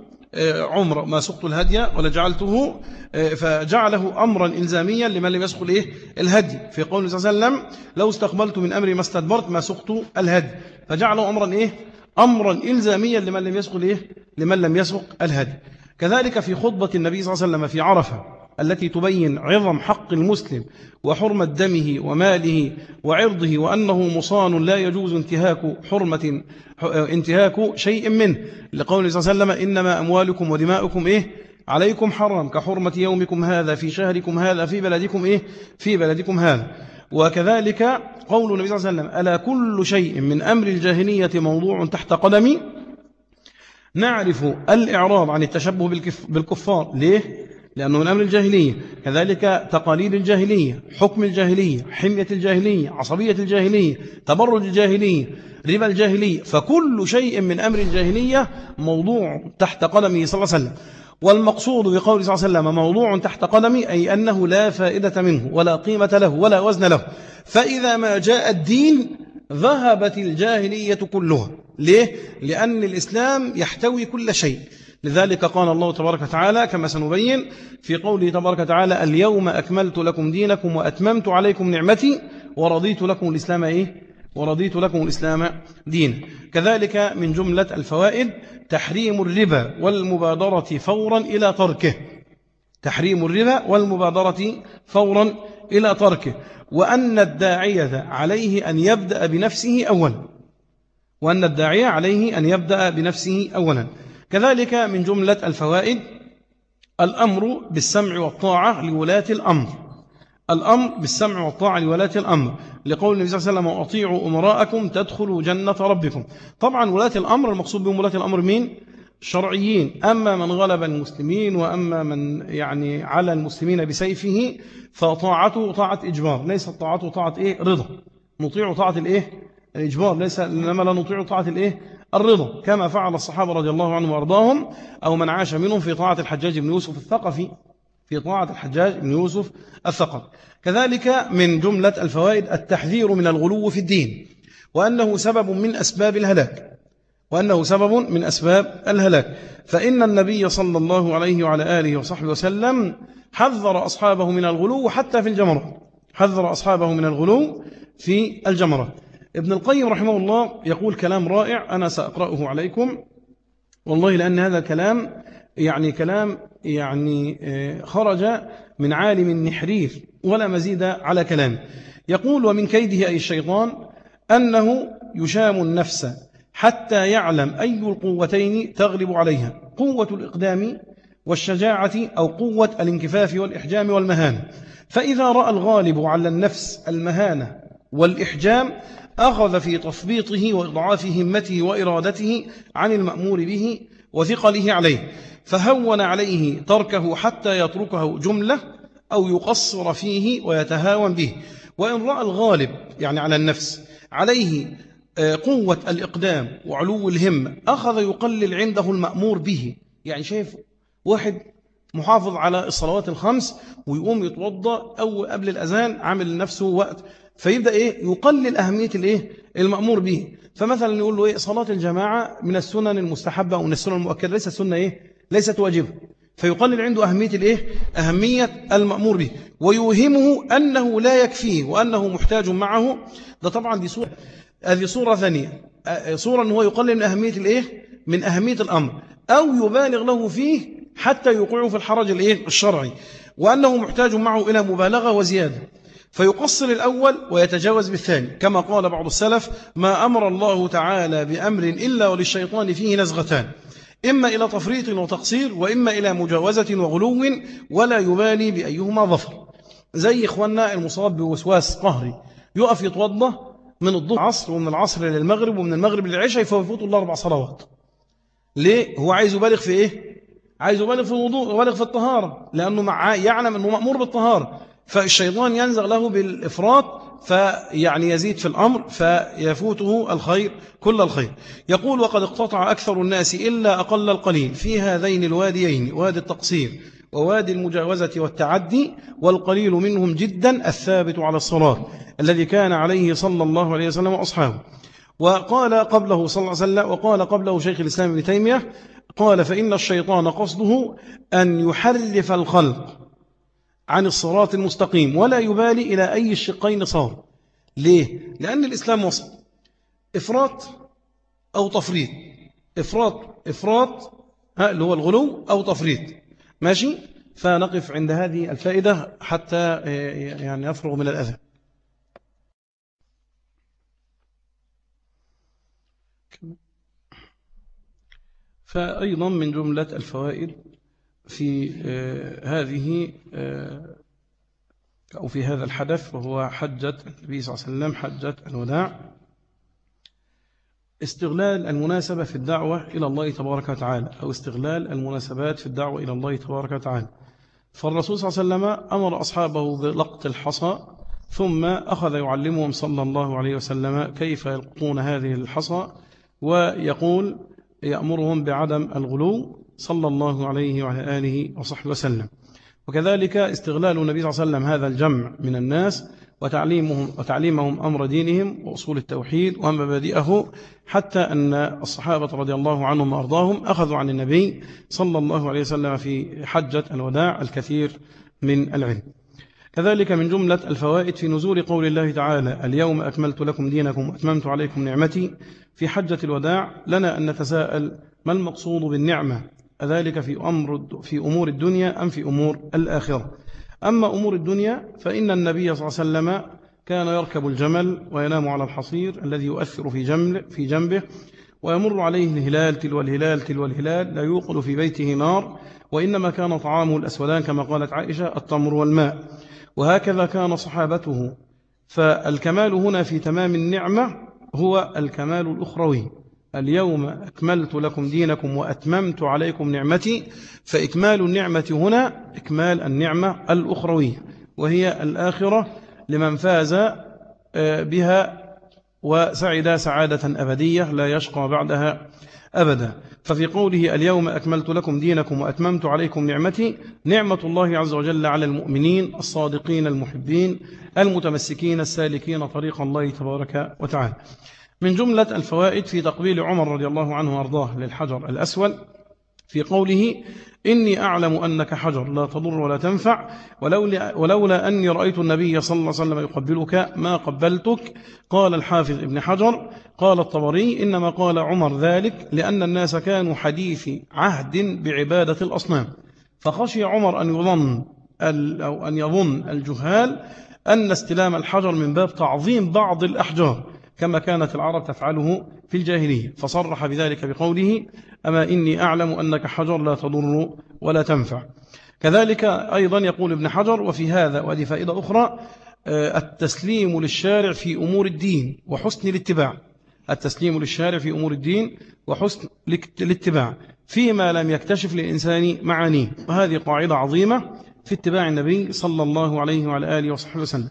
عمر ما سقت الهدي ولا جعلته آه، فجعله أمرا إلزاميا لمن لم يسق إيه الهدي. في قول صلى الله عليه وسلم لو استقبلت من أمري ما استدبرت ما سقت الهدي. فجعله أمرا إيه؟ أمرا إلزاميا لمن لم يسق إيه لمن لم يسق الهدي. كذلك في خطبة النبي صلى الله عليه وسلم في عرفة التي تبين عظم حق المسلم وحرمة دمه وماله وعرضه وأنه مصان لا يجوز انتهاك حرمة انتهاك شيء منه. لقول صلى الله عليه وسلم إنما أموالكم ودماؤكم إيه؟ عليكم حرام كحرمة يومكم هذا في شهركم هذا في بلدكم إيه؟ في بلدكم هذا. وكذلك قول النبي صلى الله عليه وسلم ألا كل شيء من أمر الجاهلية موضوع تحت قدمي نعرف الإعراض عن التشبه بالكفار. ليه؟ لأنه من أمر الجاهلية. كذلك تقاليد الجاهلية حكم الجاهلية حمية الجاهلية عصبية الجاهلية تبرج الجاهلية ربا الجاهلية. فكل شيء من أمر الجاهلية موضوع تحت قدمه صلى الله عليه وسلم. والمقصود بقول صلى الله عليه وسلم موضوع تحت قدمي أي أنه لا فائدة منه ولا قيمة له ولا وزن له. فإذا ما جاء الدين ذهبت الجاهلية كلها. ليه؟ لأن الإسلام يحتوي كل شيء. لذلك قال الله تبارك وتعالى كما سنبين في قوله تبارك وتعالى اليوم أكملت لكم دينكم وأتممت عليكم نعمتي ورضيت لكم الإسلام إيه؟ ورضيت لكم الإسلام دين. كذلك من جملة الفوائد تحريم الربا والمبادرة فورا إلى تركه. تحريم الربا والمبادرة فورا إلى تركه. وأن الداعية عليه أن يبدأ بنفسه أولا. وأن الداعية عليه أن يبدأ بنفسه أولا. كذلك من جملة الفوائد الأمر بالسمع والطاعة لولاة الأمر الأمر بالسمع والطاعة لولاة الأمر لقول النبي صلى الله عليه وسلم وأطيعوا أمراءكم تدخلوا جنة ربكم طبعا ولاة الأمر المقصود بهم ولاة الأمر مين؟ شرعيين أما من غلب المسلمين وأما من يعني على المسلمين بسيفه فطاعته طاعة إجبار ليست طاعته طاعة إيه؟ رضا نطيع طاعة الإيه؟ الإجبار ليس إنما لا نطيع طاعة الإيه؟ الرضا كما فعل الصحابة رضي الله عنهم وأرضاهم أو من عاش منهم في طاعة الحجاج بن يوسف الثقفي في طاعة الحجاج بن يوسف الثقفي. كذلك من جملة الفوائد التحذير من الغلو في الدين وأنه سبب من أسباب الهلاك وأنه سبب من أسباب الهلاك. فإن النبي صلى الله عليه وعلى آله وصحبه وسلم حذر أصحابه من الغلو حتى في الجمرة حذر أصحابه من الغلو في الجمرة. ابن القيم رحمه الله يقول كلام رائع أنا سأقرأه عليكم. والله لأن هذا الكلام يعني كلام يعني آه، خرج من عالم نحرير ولا مزيد على كلامه يقول ومن كيده أي الشيطان أنه يشام النفس حتى يعلم أي القوتين تغلب عليها قوة الإقدام والشجاعة أو قوة الانكفاف والإحجام والمهانة. فإذا رأى الغالب على النفس المهانة والإحجام أخذ في تثبيطه وإضعاف همته وإرادته عن المأمور به وثقله عليه فهون عليه تركه حتى يتركه جملة أو يقصر فيه ويتهاون به. وإن رأى الغالب يعني على النفس عليه آه، قوة الإقدام وعلو الهمة أخذ يقلل عنده المأمور به. يعني شايف واحد محافظ على الصلوات الخمس ويقوم يتوضأ أو قبل الأذان عامل لنفسه وقت فيبدأ إيه؟ يقلل أهمية الإيه؟ المأمور به. فمثلا يقول له إيه؟ صلاة الجماعة من السنن المستحبة أو من السنن المؤكدة. ليست سنة إيه؟ ليست واجبة فيقلل عنده أهمية الإيه؟ أهمية المأمور به. ويوهمه أنه لا يكفيه وأنه محتاج معه. ده طبعا دي صورة هذه صورة ثانية. صورة أنه يقلل من أهمية الإيه؟ من أهمية الأمر. أو يبالغ له فيه حتى يوقعه في الحرج الإيه؟ الشرعي. وأنه محتاج معه إلى مبالغة وزيادة. فيقصر الأول ويتجاوز بالثاني. كما قال بعض السلف ما أمر الله تعالى بأمر إلا وللشيطان فيه نزغتان. إما إلى تفريط وتقصير وإما إلى مجاوزة وغلو ولا يبالي بأيهما ظفر. زي إخواننا المصاب بوسواس قهري. يقف يتوضى من الظهر عصر ومن العصر للمغرب ومن المغرب للعشاء فيفوت الله أربع صلوات. ليه؟ هو عايز يبالغ في إيه؟ عايز يبالغ في الوضوء يبالغ في الطهارة لأنه مع يعلم أنه مأمور بالطهارة. فالشيطان ينزغ له بالإفراط فيعني يزيد في الأمر فيفوته الخير كل الخير. يقول وقد اقتطع أكثر الناس إلا أقل القليل في هذين الواديين وادي التقصير ووادي المجاوزة والتعدي والقليل منهم جدا الثابت على الصلاة الذي كان عليه صلى الله عليه وسلم وأصحابه. وقال قبله صلى الله عليه وسلم وقال قبله شيخ الإسلام ابن تيمية قال فإن الشيطان قصده أن يحرف الخلق عن الصراط المستقيم ولا يبالي إلى أي الشقين صار. ليه؟ لأن الإسلام وسط. إفراط أو تفريط. إفراط إفراط اللي هو الغلو أو تفريط. ماشي؟ فنقف عند هذه الفائدة حتى آه، يعني يفرغ من الأذى. فأيضا من جملة الفوائد في آه، هذه آه، أو في هذا الحدث وهو حجة النبي صلى الله عليه وسلم حجة الوداع. استغلال المناسبة في الدعوة إلى الله تبارك وتعالى أو استغلال المناسبات في الدعوة إلى الله تبارك وتعالى. فالرسول صلى الله عليه وسلم أمر أصحابه بلقط الحصى ثم أخذ يعلمهم صلى الله عليه وسلم كيف يلقطون هذه الحصى ويقول يأمرهم بعدم الغلو. صلى الله عليه وعلى آله وصحبه وسلم. وكذلك استغلال النبي صلى الله عليه وسلم هذا الجمع من الناس وتعليمهم, وتعليمهم أمر دينهم وأصول التوحيد ومبادئه حتى أن الصحابة رضي الله عنهم وأرضاهم أخذوا عن النبي صلى الله عليه وسلم في حجة الوداع الكثير من العلم. كذلك من جملة الفوائد في نزول قول الله تعالى اليوم أكملت لكم دينكم وأتممت عليكم نعمتي. في حجة الوداع لنا أن نتساءل ما المقصود بالنعمة أذلك في, أمر في أمور الدنيا أم في أمور الآخرة. أما أمور الدنيا فإن النبي صلى الله عليه وسلم كان يركب الجمل وينام على الحصير الذي يؤثر في, جمل في جنبه ويمر عليه الهلال تلو الهلال تلو الهلال لا يوقد في بيته نار وإنما كان طعامه الأسودان كما قالت عائشة التمر والماء. وهكذا كان صحابته. فالكمال هنا في تمام النعمة هو الكمال الأخروي. اليوم أكملت لكم دينكم وأتممت عليكم نعمتي فإكمال النعمة هنا إكمال النعمة الأخروية وهي الآخرة لمن فاز آه، بها وسعد سعادة أبدية لا يشقى بعدها أبدا. ففي قوله اليوم أكملت لكم دينكم وأتممت عليكم نعمتي نعمة الله عز وجل على المؤمنين الصادقين المحبين المتمسكين السالكين طريق الله تبارك وتعالى. من جملة الفوائد في تقبيل عمر رضي الله عنه وأرضاه للحجر الأسود في قوله إني أعلم أنك حجر لا تضر ولا تنفع ولولا, ولولا أني رأيت النبي صلى الله عليه وسلم يقبلك ما قبلتك قال الحافظ ابن حجر قال الطبري إنما قال عمر ذلك لأن الناس كانوا حديث عهد بعبادة الأصنام فخشي عمر أن يظن أو أن يظن الجهال أن استلام الحجر من باب تعظيم بعض الأحجار كما كانت العرب تفعله في الجاهلية. فصرح بذلك بقوله أما إني أعلم أنك حجر لا تضر ولا تنفع. كذلك أيضا يقول ابن حجر وفي هذا وهذه فائدة أخرى آه، التسليم للشارع في أمور الدين وحسن الاتباع. التسليم للشارع في أمور الدين وحسن الاتباع فيما لم يكتشف للإنسان معانيه. وهذه قاعدة عظيمة في اتباع النبي صلى الله عليه وعلى آله وصحبه وسلم.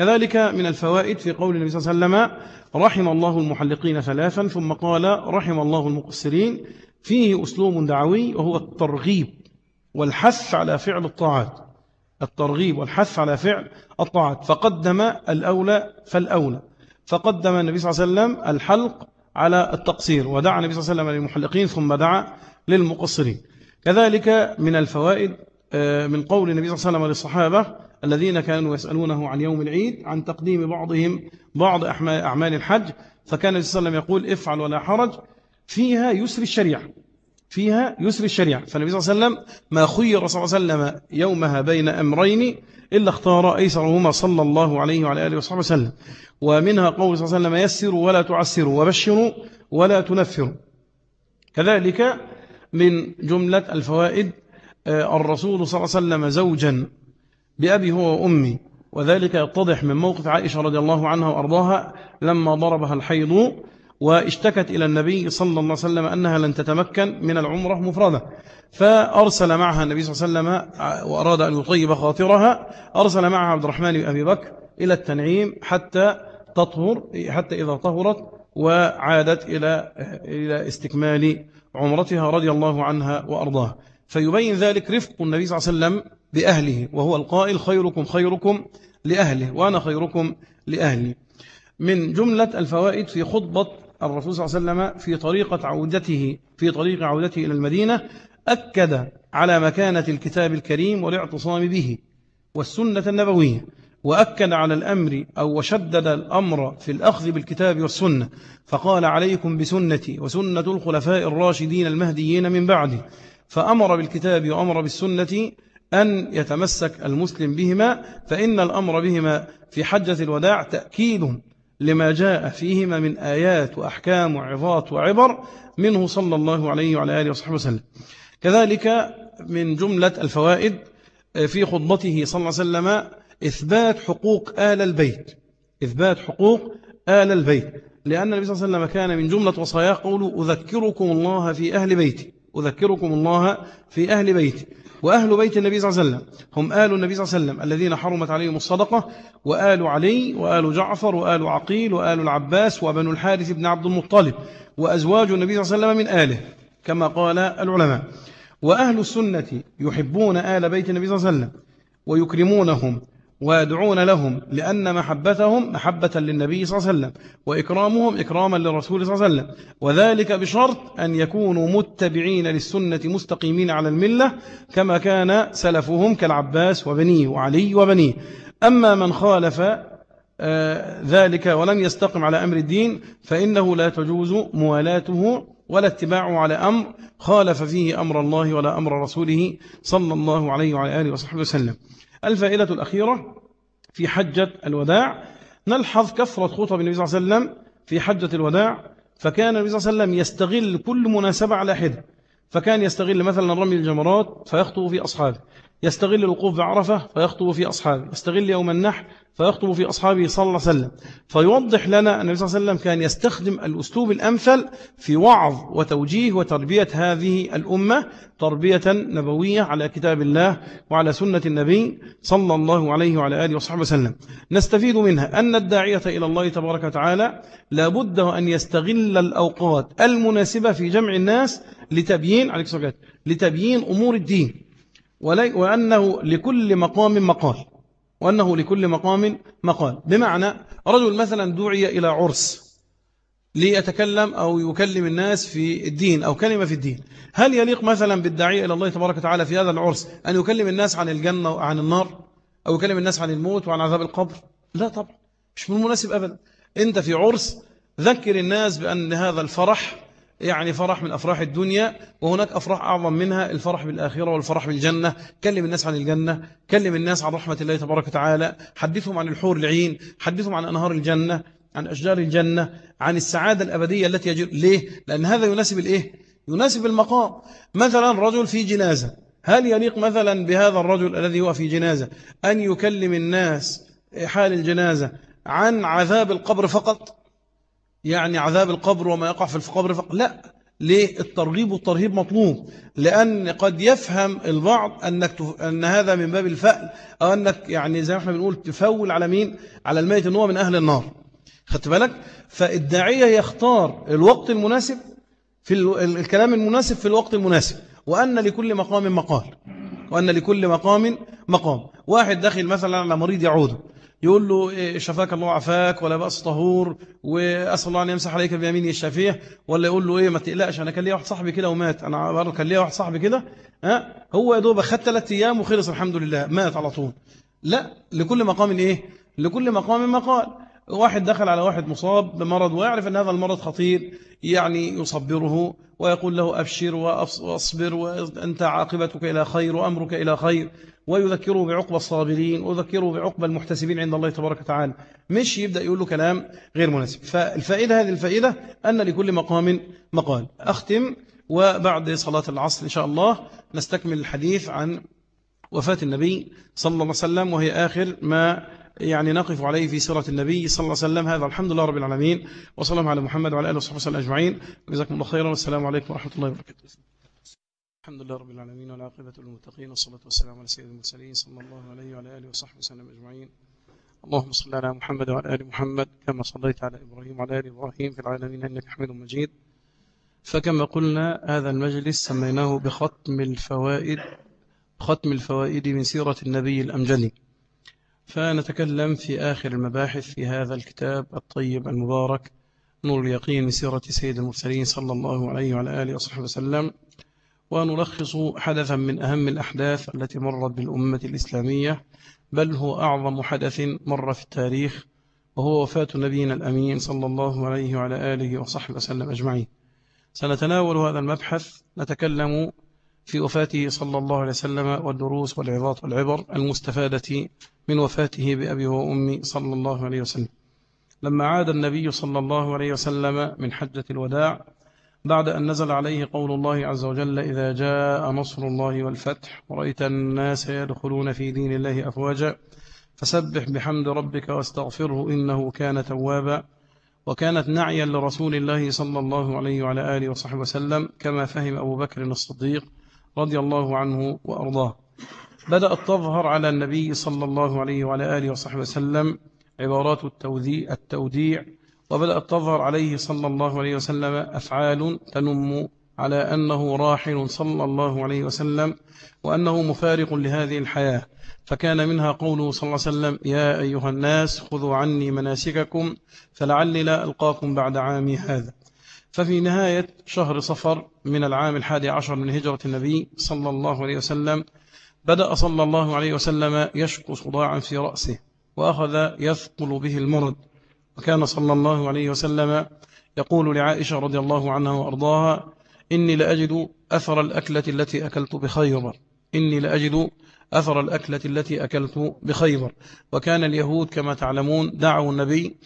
كذلك من الفوائد في قول النبي صلى الله عليه وسلم رحم الله المحلقين ثلاثا ثم قال رحم الله المقصرين. فيه أسلوب دعوي وهو الترغيب والحث على فعل الطاعات. الترغيب والحث على فعل الطاعات. فقدم الأولى فالأولى. فقدم النبي صلى الله عليه وسلم الحلق على التقصير ودعا النبي صلى الله عليه وسلم للمحلقين ثم دعا للمقصرين. كذلك من الفوائد آه، من قول النبي صلى الله عليه وسلم للصحابة الذين كانوا يسألونه عن يوم العيد عن تقديم بعضهم بعض أعمال الحج فكان النبي صلى الله عليه وسلم يقول افعل ولا حرج فيها يسر الشريعة فيها يسر الشريعة. فالنبي صلى الله عليه وسلم ما خير صلى الله عليه وسلم يومها بين أمرين إلا اختار أيسرهما صلى الله عليه وعلى آله وصحبه وسلم. ومنها قول صلى الله عليه وسلم يسروا ولا تعسروا وبشروا ولا تنفروا. كذلك من جملة الفوائد آه، الرسول صلى الله عليه وسلم زوجا بأبي هو وأمي. وذلك يتضح من موقف عائشة رضي الله عنها وأرضاها لما ضربها الحيض واشتكت إلى النبي صلى الله عليه وسلم أنها لن تتمكن من العمرة مفردة. فأرسل معها النبي صلى الله عليه وسلم وأراد أن يطيب خاطرها أرسل معها عبد الرحمن بن أبي بكر إلى التنعيم حتى تطهر حتى إذا طهرت وعادت إلى إلى استكمال عمرتها رضي الله عنها وأرضاها. فيبين ذلك رفق النبي صلى الله عليه وسلم بأهله وهو القائل خيركم خيركم لأهله وأنا خيركم لأهلي. من جملة الفوائد في خطبة الرسول صلى الله عليه وسلم في طريقة عودته في طريق عودته إلى المدينة أكد على مكانة الكتاب الكريم والاعتصام به والسنة النبوية وأكد على الأمر أو وشدد الأمر في الأخذ بالكتاب والسنة. فقال عليكم بسنتي وسنة الخلفاء الراشدين المهديين من بعدي فأمر بالكتاب وأمر بالسنة أن يتمسك المسلم بهما فإن الأمر بهما في حجة الوداع تأكيد لما جاء فيهما من آيات وأحكام وعظات وعبر منه صلى الله عليه وعلى آله وصحبه وسلم. كذلك من جملة الفوائد في خطبته صلى الله عليه وسلم إثبات حقوق آل البيت. إثبات حقوق آل البيت. لأن النبي صلى الله عليه وسلم كان من جملة وصاياه قوله أذكركم الله في أهل بيتي. أذكركم الله في أهل بيتي. وأهل بيت النبي صلى الله عليه وسلم. هم آل النبي صلى الله عليه وسلم الذين حرمت عليهم الصدقة وآل علي وآل جعفر وآل عقيل وآل العباس وبنو الحارث بن عبد المطلب وأزواج النبي صلى الله عليه وسلم من آله كما قال العلماء. وأهل السنة يحبون آل بيت النبي صلى الله عليه وسلم ويكرمونهم ويدعون لهم لأن محبتهم محبة للنبي صلى الله عليه وسلم وإكرامهم إكراما للرسول صلى الله عليه وسلم. وذلك بشرط أن يكونوا متبعين للسنة مستقيمين على الملة كما كان سلفهم كالعباس وبنيه وعلي وبنيه. أما من خالف آه، ذلك ولم يستقم على أمر الدين فإنه لا تجوز موالاته ولا اتباعه على أمر خالف فيه أمر الله ولا أمر رسوله صلى الله عليه وعلى آله وصحبه وسلم. الفائدة الأخيرة في حجة الوداع. نلحظ كثرة خطب النبي صلى الله عليه وسلم في حجة الوداع. فكان النبي صلى الله عليه وسلم يستغل كل مناسبة على حدة. فكان يستغل مثلا رمي الجمرات فيخطب في أصحابه. يستغل الوقوف بعرفة فيخطب في أصحابه يستغل يوم النحر فيخطب في أصحابه صلى الله عليه وسلم. فيوضح لنا أن النبي صلى الله عليه وسلم كان يستخدم الأسلوب الأمثل في وعظ وتوجيه وتربية هذه الأمة تربية نبوية على كتاب الله وعلى سنة النبي صلى الله عليه وعلى آله وصحبه وسلم. نستفيد منها أن الداعية إلى الله تبارك وتعالى لابد أن يستغل الأوقات المناسبة في جمع الناس لتبيين لتبيين أمور الدين. وأنه لكل مقام مقال. وأنه لكل مقام مقال. بمعنى رجل مثلا دعي إلى عرس ليتكلم أو يكلم الناس في الدين أو كلمة في الدين. هل يليق مثلا بالداعية إلى الله تبارك وتعالى في هذا العرس أن يكلم الناس عن الجنة وعن النار أو يكلم الناس عن الموت وعن عذاب القبر؟ لا طبعا. مش من المناسب أبدا. أنت في عرس ذكر الناس بأن هذا الفرح يعني فرح من أفراح الدنيا وهناك أفراح أعظم منها الفرح بالآخرة والفرح بالجنة كلم الناس عن الجنة كلم الناس عن رحمة الله تبارك وتعالى حدثهم عن الحور العين حدثهم عن أنهار الجنة عن أشجار الجنة عن السعادة الأبدية التي يجب ليه؟ لأن هذا يناسب الإيه؟ يناسب المقام مثلا رجل في جنازة هل يليق مثلا بهذا الرجل الذي هو في جنازة أن يكلم الناس حال الجنازة عن عذاب القبر فقط يعني عذاب القبر وما يقع في القبر فقط. لا للترغيب والترهيب مطلوب. لأن قد يفهم البعض أنك أن هذا من باب الفأل أو أنك يعني زي ما إحنا بنقول تفول على مين؟ على الميت أنه من أهل النار. خدت بالك؟ فالداعية يختار الوقت المناسب في الكلام المناسب في الوقت المناسب. وأن لكل مقام مقال. وأن لكل مقام مقام. واحد داخل مثلا على مريض يعوده. يقول له إيه، شفاك الله عفاك ولا بأس طهور وأسأل الله أن يمسح عليك بيمينه الشافية ولا يقول له إيه ما تقلقش أنا كان ليا واحد صاحبي كده ومات أنا برضه كان ليا واحد صاحبي كده ها؟ هو يا دوب أخذ ثلاث أيام وخلص الحمد لله مات على طول. لا لكل مقام إيه؟ لكل مقام مقال واحد دخل على واحد مصاب بمرض ويعرف أن هذا المرض خطير يعني يصبره ويقول له أبشر وأصبر وأنت عاقبتك إلى خير وأمرك إلى خير ويذكره بعقب الصابرين ويذكره بعقب المحتسبين عند الله تبارك وتعالى. مش يبدأ يقول له كلام غير مناسب. فالفائدة هذه الفائدة أن لكل مقام مقال. أختم وبعد صلاة العصر إن شاء الله نستكمل الحديث عن وفاة النبي صلى الله عليه وسلم وهي آخر ما يعني نقف عليه في سيرة النبي صلى الله عليه وسلم. هذا الحمد لله رب العالمين. وصلى الله على محمد وعلى آله وصحبه وسلم أجمعين. جزاكم الله خيرا. والسلام عليكم ورحمة الله وبركاته. الحمد لله رب العالمين والعاقبة للمتقين. والصلاة والسلام على سيد المرسلين صلى الله عليه وعلى آله وصحبه وسلم أجمعين. اللهم صل على محمد وعلى آل محمد كما صليت على إبراهيم وعلى آل إبراهيم في العالمين إنك حميد مجيد. فكما قلنا هذا المجلس سميناه بختم الفوائد ختم الفوائد من سيرة النبي الأمجدي. فنتكلم في آخر المباحث في هذا الكتاب الطيب المبارك نور اليقين من سيرة سيد المرسلين صلى الله عليه وعلى آله وصحبه وسلم. ونلخص حدثا من أهم الأحداث التي مرت بالأمة الإسلامية بل هو أعظم حدث مر في التاريخ وهو وفاة نبينا الأمين صلى الله عليه وعلى آله وصحبه وسلم أجمعين. سنتناول هذا المبحث نتكلم في وفاته صلى الله عليه وسلم والدروس والعظات والعبر المستفادة من وفاته بأبي وأمي صلى الله عليه وسلم. لما عاد النبي صلى الله عليه وسلم من حجة الوداع بعد أن نزل عليه قول الله عز وجل إذا جاء نصر الله والفتح ورأيت الناس يدخلون في دين الله أفواجا فسبح بحمد ربك واستغفره إنه كان توابا وكانت نعيا لرسول الله صلى الله عليه وعلى آله وصحبه وسلم كما فهم أبو بكر الصديق رضي الله عنه وأرضاه. بدأت تظهر على النبي صلى الله عليه وعلى آله وصحبه وسلم عبارات التوديع, التوديع وبدأت تظهر عليه صلى الله عليه وسلم أفعال تنم على أنه راحل صلى الله عليه وسلم وأنه مفارق لهذه الحياة. فكان منها قوله صلى الله عليه وسلم يا أيها الناس خذوا عني مناسككم فلعلي لا ألقاكم بعد عامي هذا. ففي نهاية شهر صفر من العام الحادي عشر من هجرة النبي صلى الله عليه وسلم بدأ صلى الله عليه وسلم يشكو صداعا في رأسه وأخذ يثقل به المرض. وكان صلى الله عليه وسلم يقول لعائشة رضي الله عنها وأرضاها إني لأجد أثر الأكلة التي أكلت بخيبر. إني لأجد أثر الأكلة التي أكلت بخيبر. وكان اليهود كما تعلمون دعوا النبي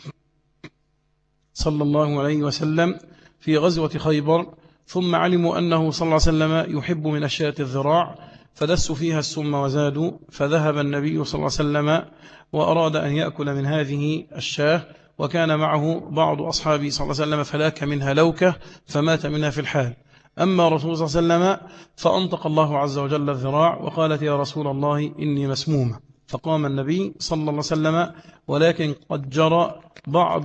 صلى الله عليه وسلم في غزوة خيبر ثم علموا أنه صلى الله عليه وسلم يحب من الشاة الذراع فدسوا فيها السم وزادوا فذهب النبي صلى الله عليه وسلم وأراد أن يأكل من هذه الشاة وكان معه بعض أصحابه صلى الله عليه وسلم فلاك منها لوكة فمات منها في الحال. أما رسول صلى الله عليه وسلم فأنطق الله عز وجل الذراع وقالت يا رسول الله إني مسمومة فقام النبي صلى الله عليه وسلم ولكن قد جرى بعض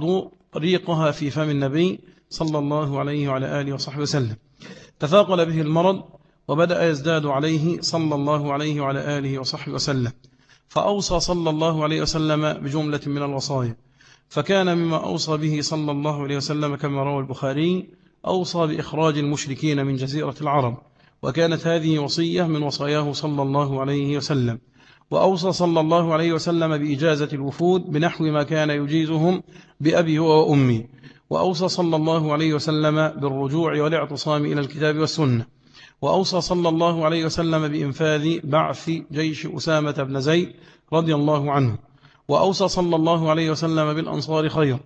ريقها في فم النبي صلى الله عليه وعلى آله وصحبه وسلم. تفاقل به المرض وبدأ يزداد عليه صلى الله عليه وعلى آله وصحبه وسلم. فأوصى صلى الله عليه وسلم بجملة من الوصايا. فكان مما أوصى به صلى الله عليه وسلم كما روى البخاري أوصى بإخراج المشركين من جزيرة العرب. وكانت هذه وصية من وصاياه صلى الله عليه وسلم. وأوصى صلى الله عليه وسلم بإجازة الوفود بنحو ما كان يجيزهم بأبي وأمي. وأوصى صلى الله عليه وسلم بالرجوع والاعتصام إلى الكتاب والسنة. وأوصى صلى الله عليه وسلم بإنفاذ بعث جيش أسامة بن زيد رضي الله عنه. وأوصى صلى الله عليه وسلم بالأنصار خير.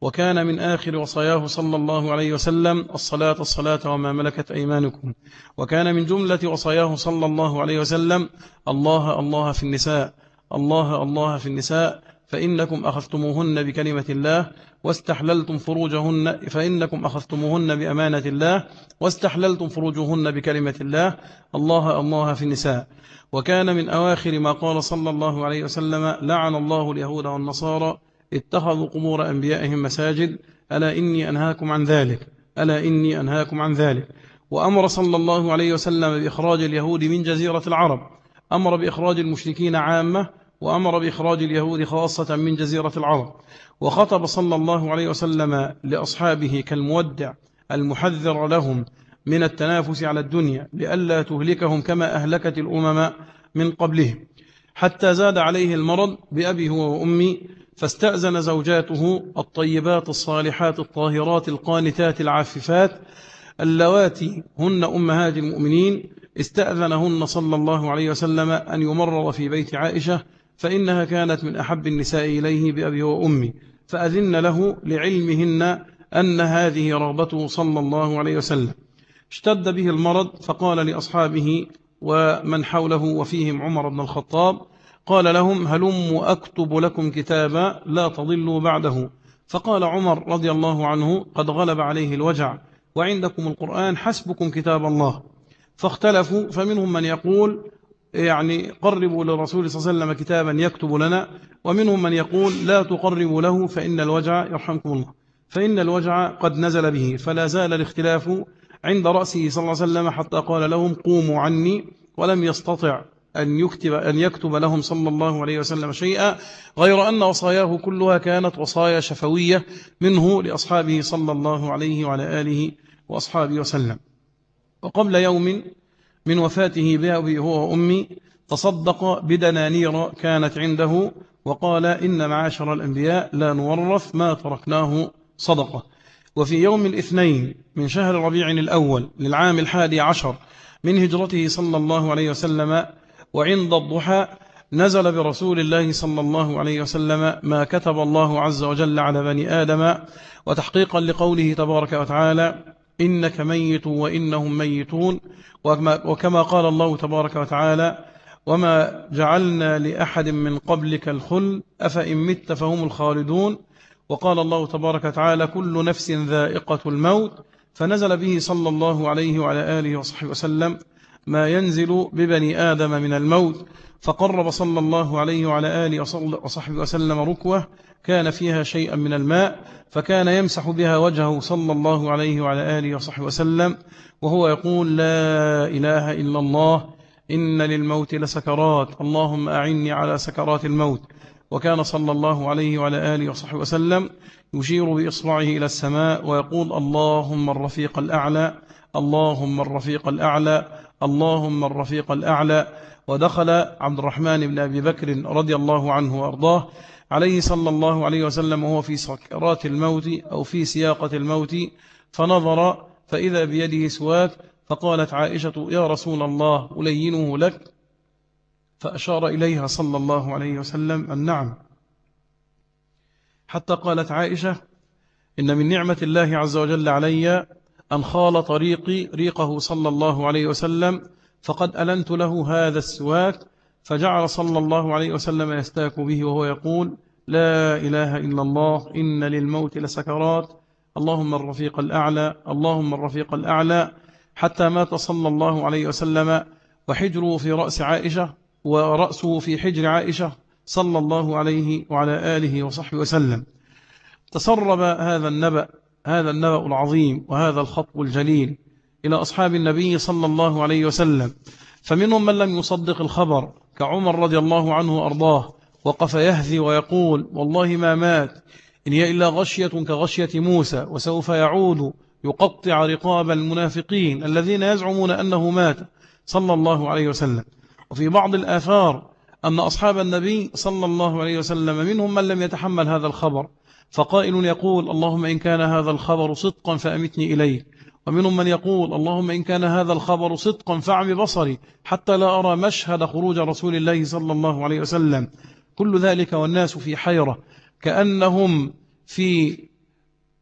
وكان من آخر وصاياه صلى الله عليه وسلم الصلاة الصلاة وما ملكت أيمانكم. وكان من جملة وصاياه صلى الله عليه وسلم الله الله في النساء الله الله في النساء فإنكم أخذتموهن بكلمة الله واستحللتم فروجهن فإنكم أخذتموهن بأمانة الله واستحللتم فروجهن بكلمة الله. الله الله في النساء. وكان من أواخر ما قال صلى الله عليه وسلم لعن الله اليهود والنصارى اتخذوا قبور أنبيائهم مساجد. ألا إني أنهاكم عن ذلك؟ ألا إني أنهاكم عن ذلك؟ وأمر صلى الله عليه وسلم بإخراج اليهود من جزيرة العرب. أمر بإخراج المشركين عامة وأمر بإخراج اليهود خاصة من جزيرة العرب وخطب صلى الله عليه وسلم لأصحابه كالمودع المحذر لهم من التنافس على الدنيا لئلا تهلكهم كما أهلكت الأمم من قبلهم. حتى زاد عليه المرض بأبي هو وأمي فاستأذن زوجاته الطيبات الصالحات الطاهرات القانتات العاففات اللواتي هن أمهات المؤمنين استأذنهن صلى الله عليه وسلم أن يمرض في بيت عائشة فإنها كانت من أحب النساء إليه بأبي وأمي فأذن له لعلمهن أن هذه رغبته صلى الله عليه وسلم. اشتد به المرض فقال لأصحابه ومن حوله وفيهم عمر بن الخطاب قال لهم هلم أكتب لكم كتابا لا تضلوا بعده. فقال عمر رضي الله عنه قد غلب عليه الوجع وعندكم القرآن حسبكم كتاب الله. فاختلفوا فمنهم من يقول يعني قربوا للرسول صلى الله عليه وسلم كتابا يكتب لنا ومنهم من يقول لا تقربوا له فإن الوجع يرحمكم الله. فإن الوجع قد نزل به فلا زال الاختلاف عند رأسه صلى الله عليه وسلم حتى قال لهم قوموا عني ولم يستطع أن يكتب, أن يكتب لهم صلى الله عليه وسلم شيئا غير أن وصاياه كلها كانت وصايا شفوية منه لأصحابه صلى الله عليه وعلى آله وأصحابه وسلم. وقبل يوم من وفاته بأبي هو وأمي تصدق بدنانير كانت عنده وقال إن معاشر الأنبياء لا نورث ما تركناه صدقة. وفي يوم الاثنين من شهر ربيع الأول للعام الحادي عشر من هجرته صلى الله عليه وسلم وعند الضحى نزل برسول الله صلى الله عليه وسلم ما كتب الله عز وجل على بني آدم وتحقيقا لقوله تبارك وتعالى إنك ميت وإنهم ميتون وكما قال الله تبارك وتعالى وما جعلنا لأحد من قبلك الخل أفإن مت فهم الخالدون. وقال الله تبارك وتعالى كل نفس ذائقة الموت. فنزل به صلى الله عليه وعلى آله وصحبه وسلم ما ينزل ببني آدم من الموت فقرب صلى الله عليه وعلى آله وصحبه وسلم ركوة كان فيها شيئا من الماء فكان يمسح بها وجهه صلى الله عليه وعلى آله وصحبه وسلم وهو يقول لا إله إلا الله إن للموت لسكرات اللهم أعني على سكرات الموت. وكان صلى الله عليه وعلى آله وصحبه وسلم يشير بإصبعه إلى السماء ويقول اللهم الرفيق الأعلى اللهم الرفيق الأعلى اللهم الرفيق الأعلى. ودخل عبد الرحمن بن أبي بكر رضي الله عنه وأرضاه عليه صلى الله عليه وسلم وهو في سكرات الموت أو في سياقة الموت فنظر فإذا بيده سواك فقالت عائشة يا رسول الله ألينه لك؟ فأشار إليها صلى الله عليه وسلم النعم حتى قالت عائشة إن من نعمة الله عز وجل علي أن خال طريقي ريقه صلى الله عليه وسلم فقد ألنت له هذا السواك فجعل صلى الله عليه وسلم يستاك به وهو يقول لا إله إلا الله إن للموت لسكرات. اللهم الرفيق الأعلى اللهم الرفيق الأعلى. حتى مات صلى الله عليه وسلم وحجره في رأس عائشة ورأسه في حجر عائشة صلى الله عليه وعلى آله وصحبه وسلم. تسرب هذا النبأ هذا النبأ العظيم وهذا الخطب الجليل إلى أصحاب النبي صلى الله عليه وسلم. فمنهم من لم يصدق الخبر كعمر رضي الله عنه وأرضاه. وقف يهذي ويقول والله ما مات إن هي إلا غشية كغشية موسى وسوف يعود يقطع رقاب المنافقين الذين يزعمون أنه مات صلى الله عليه وسلم. وفي بعض الآثار أن أصحاب النبي صلى الله عليه وسلم منهم من لم يتحمل هذا الخبر فقائل يقول اللهم إن كان هذا الخبر صدقا فأمتني إليه. ومنهم من يقول اللهم إن كان هذا الخبر صدقا فعم بصري حتى لا أرى مشهد خروج رسول الله صلى الله عليه وسلم. كل ذلك والناس في حيرة كأنهم في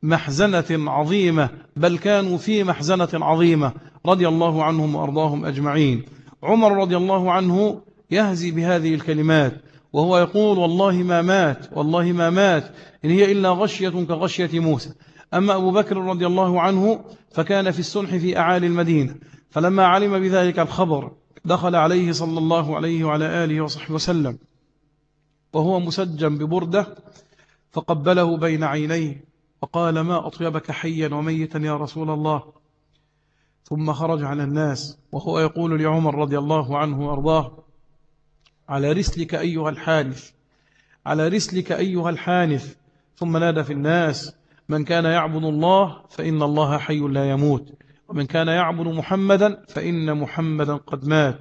محزنة عظيمة بل كانوا في محزنة عظيمة رضي الله عنهم وأرضاهم أجمعين. عمر رضي الله عنه يهزي بهذه الكلمات وهو يقول والله ما مات والله ما مات إن هي إلا غشية كغشية موسى. أما أبو بكر رضي الله عنه فكان في السنح في أعالي المدينة فلما علم بذلك الخبر دخل عليه صلى الله عليه وعلى آله وصحبه وسلم. وهو مسجم ببردة فقبله بين عينيه وقال ما أطيبك حيا وميتا يا رسول الله؟ ثم خرج على الناس وهو يقول لعمر رضي الله عنه وأرضاه على رسلك أيها الحانف على رسلك أيها الحانف ثم نادى في الناس من كان يعبد الله فإن الله حي لا يموت ومن كان يعبد محمدا فإن محمدا قد مات.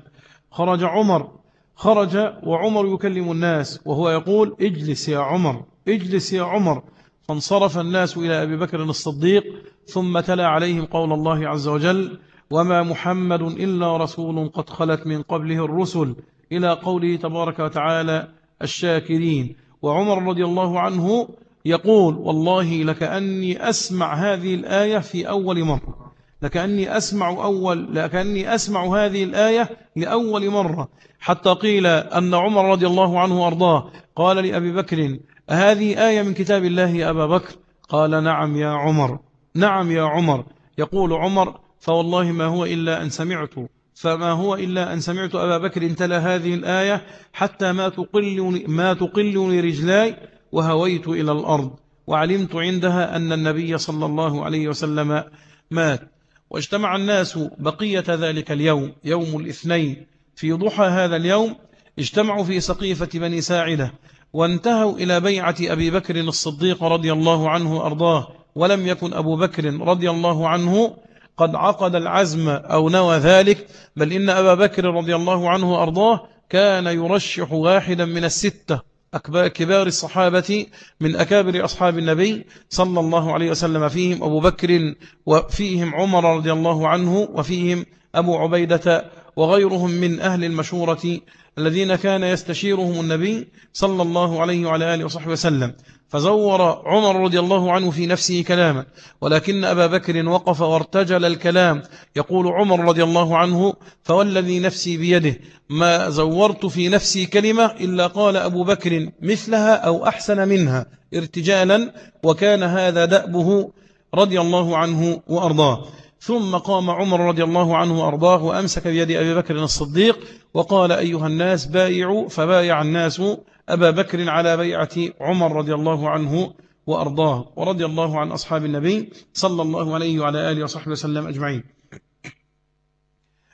خرج عمر خرج وعمر يكلم الناس وهو يقول اجلس يا عمر اجلس يا عمر. فانصرف الناس إلى أبي بكر الصديق ثم تلا عليهم قول الله عز وجل وما محمد إلا رسول قد خلت من قبله الرسل. إلى قوله تبارك وتعالى الشاكرين. وعمر رضي الله عنه يقول والله لكأني أسمع هذه الآية في أول مرة. لكأني أسمع أول لكأني أسمع هذه الآية لأول مرة. حتى قيل أن عمر رضي الله عنه أرضاه قال لأبي بكر هذه آية من كتاب الله يا أبا بكر؟ قال نعم يا عمر. نعم يا عمر. يقول عمر فوالله ما هو إلا أن سمعت. فما هو إلا أن سمعت أبا بكر تلا هذه الآية حتى ما تقلني, ما تقلني رجلاي وهويت إلى الأرض. وعلمت عندها أن النبي صلى الله عليه وسلم مات. واجتمع الناس بقية ذلك اليوم يوم الاثنين. في ضحى هذا اليوم اجتمعوا في سقيفة بني ساعدة وانتهوا إلى بيعة أبي بكر الصديق رضي الله عنه أرضاه ولم يكن أبو بكر رضي الله عنه قد عقد العزم أو نوى ذلك بل إن أبا بكر رضي الله عنه أرضاه كان يرشح واحدا من الستة. كبار الصحابة من أكابر أصحاب النبي صلى الله عليه وسلم فيهم أبو بكر وفيهم عمر رضي الله عنه وفيهم أبو عبيدة وغيرهم من أهل المشورة الذين كان يستشيرهم النبي صلى الله عليه وعلى آله وصحبه وسلم. فزور عمر رضي الله عنه في نفسه كلاما. ولكن أبا بكر وقف وارتجل الكلام. يقول عمر رضي الله عنه فوالذي نفسي بيده ما زورت في نفسي كلمة إلا قال أبو بكر مثلها أو أحسن منها ارتجالا وكان هذا دأبه رضي الله عنه وأرضاه. ثم قام عمر رضي الله عنه وأرضاه وأمسك بيد أبي بكر الصديق وقال أيها الناس بايعوا فبايع الناس أبا بكر على بيعة عمر رضي الله عنه وأرضاه ورضي الله عن أصحاب النبي صلى الله عليه وعلى آله وصحبه وسلم أجمعين.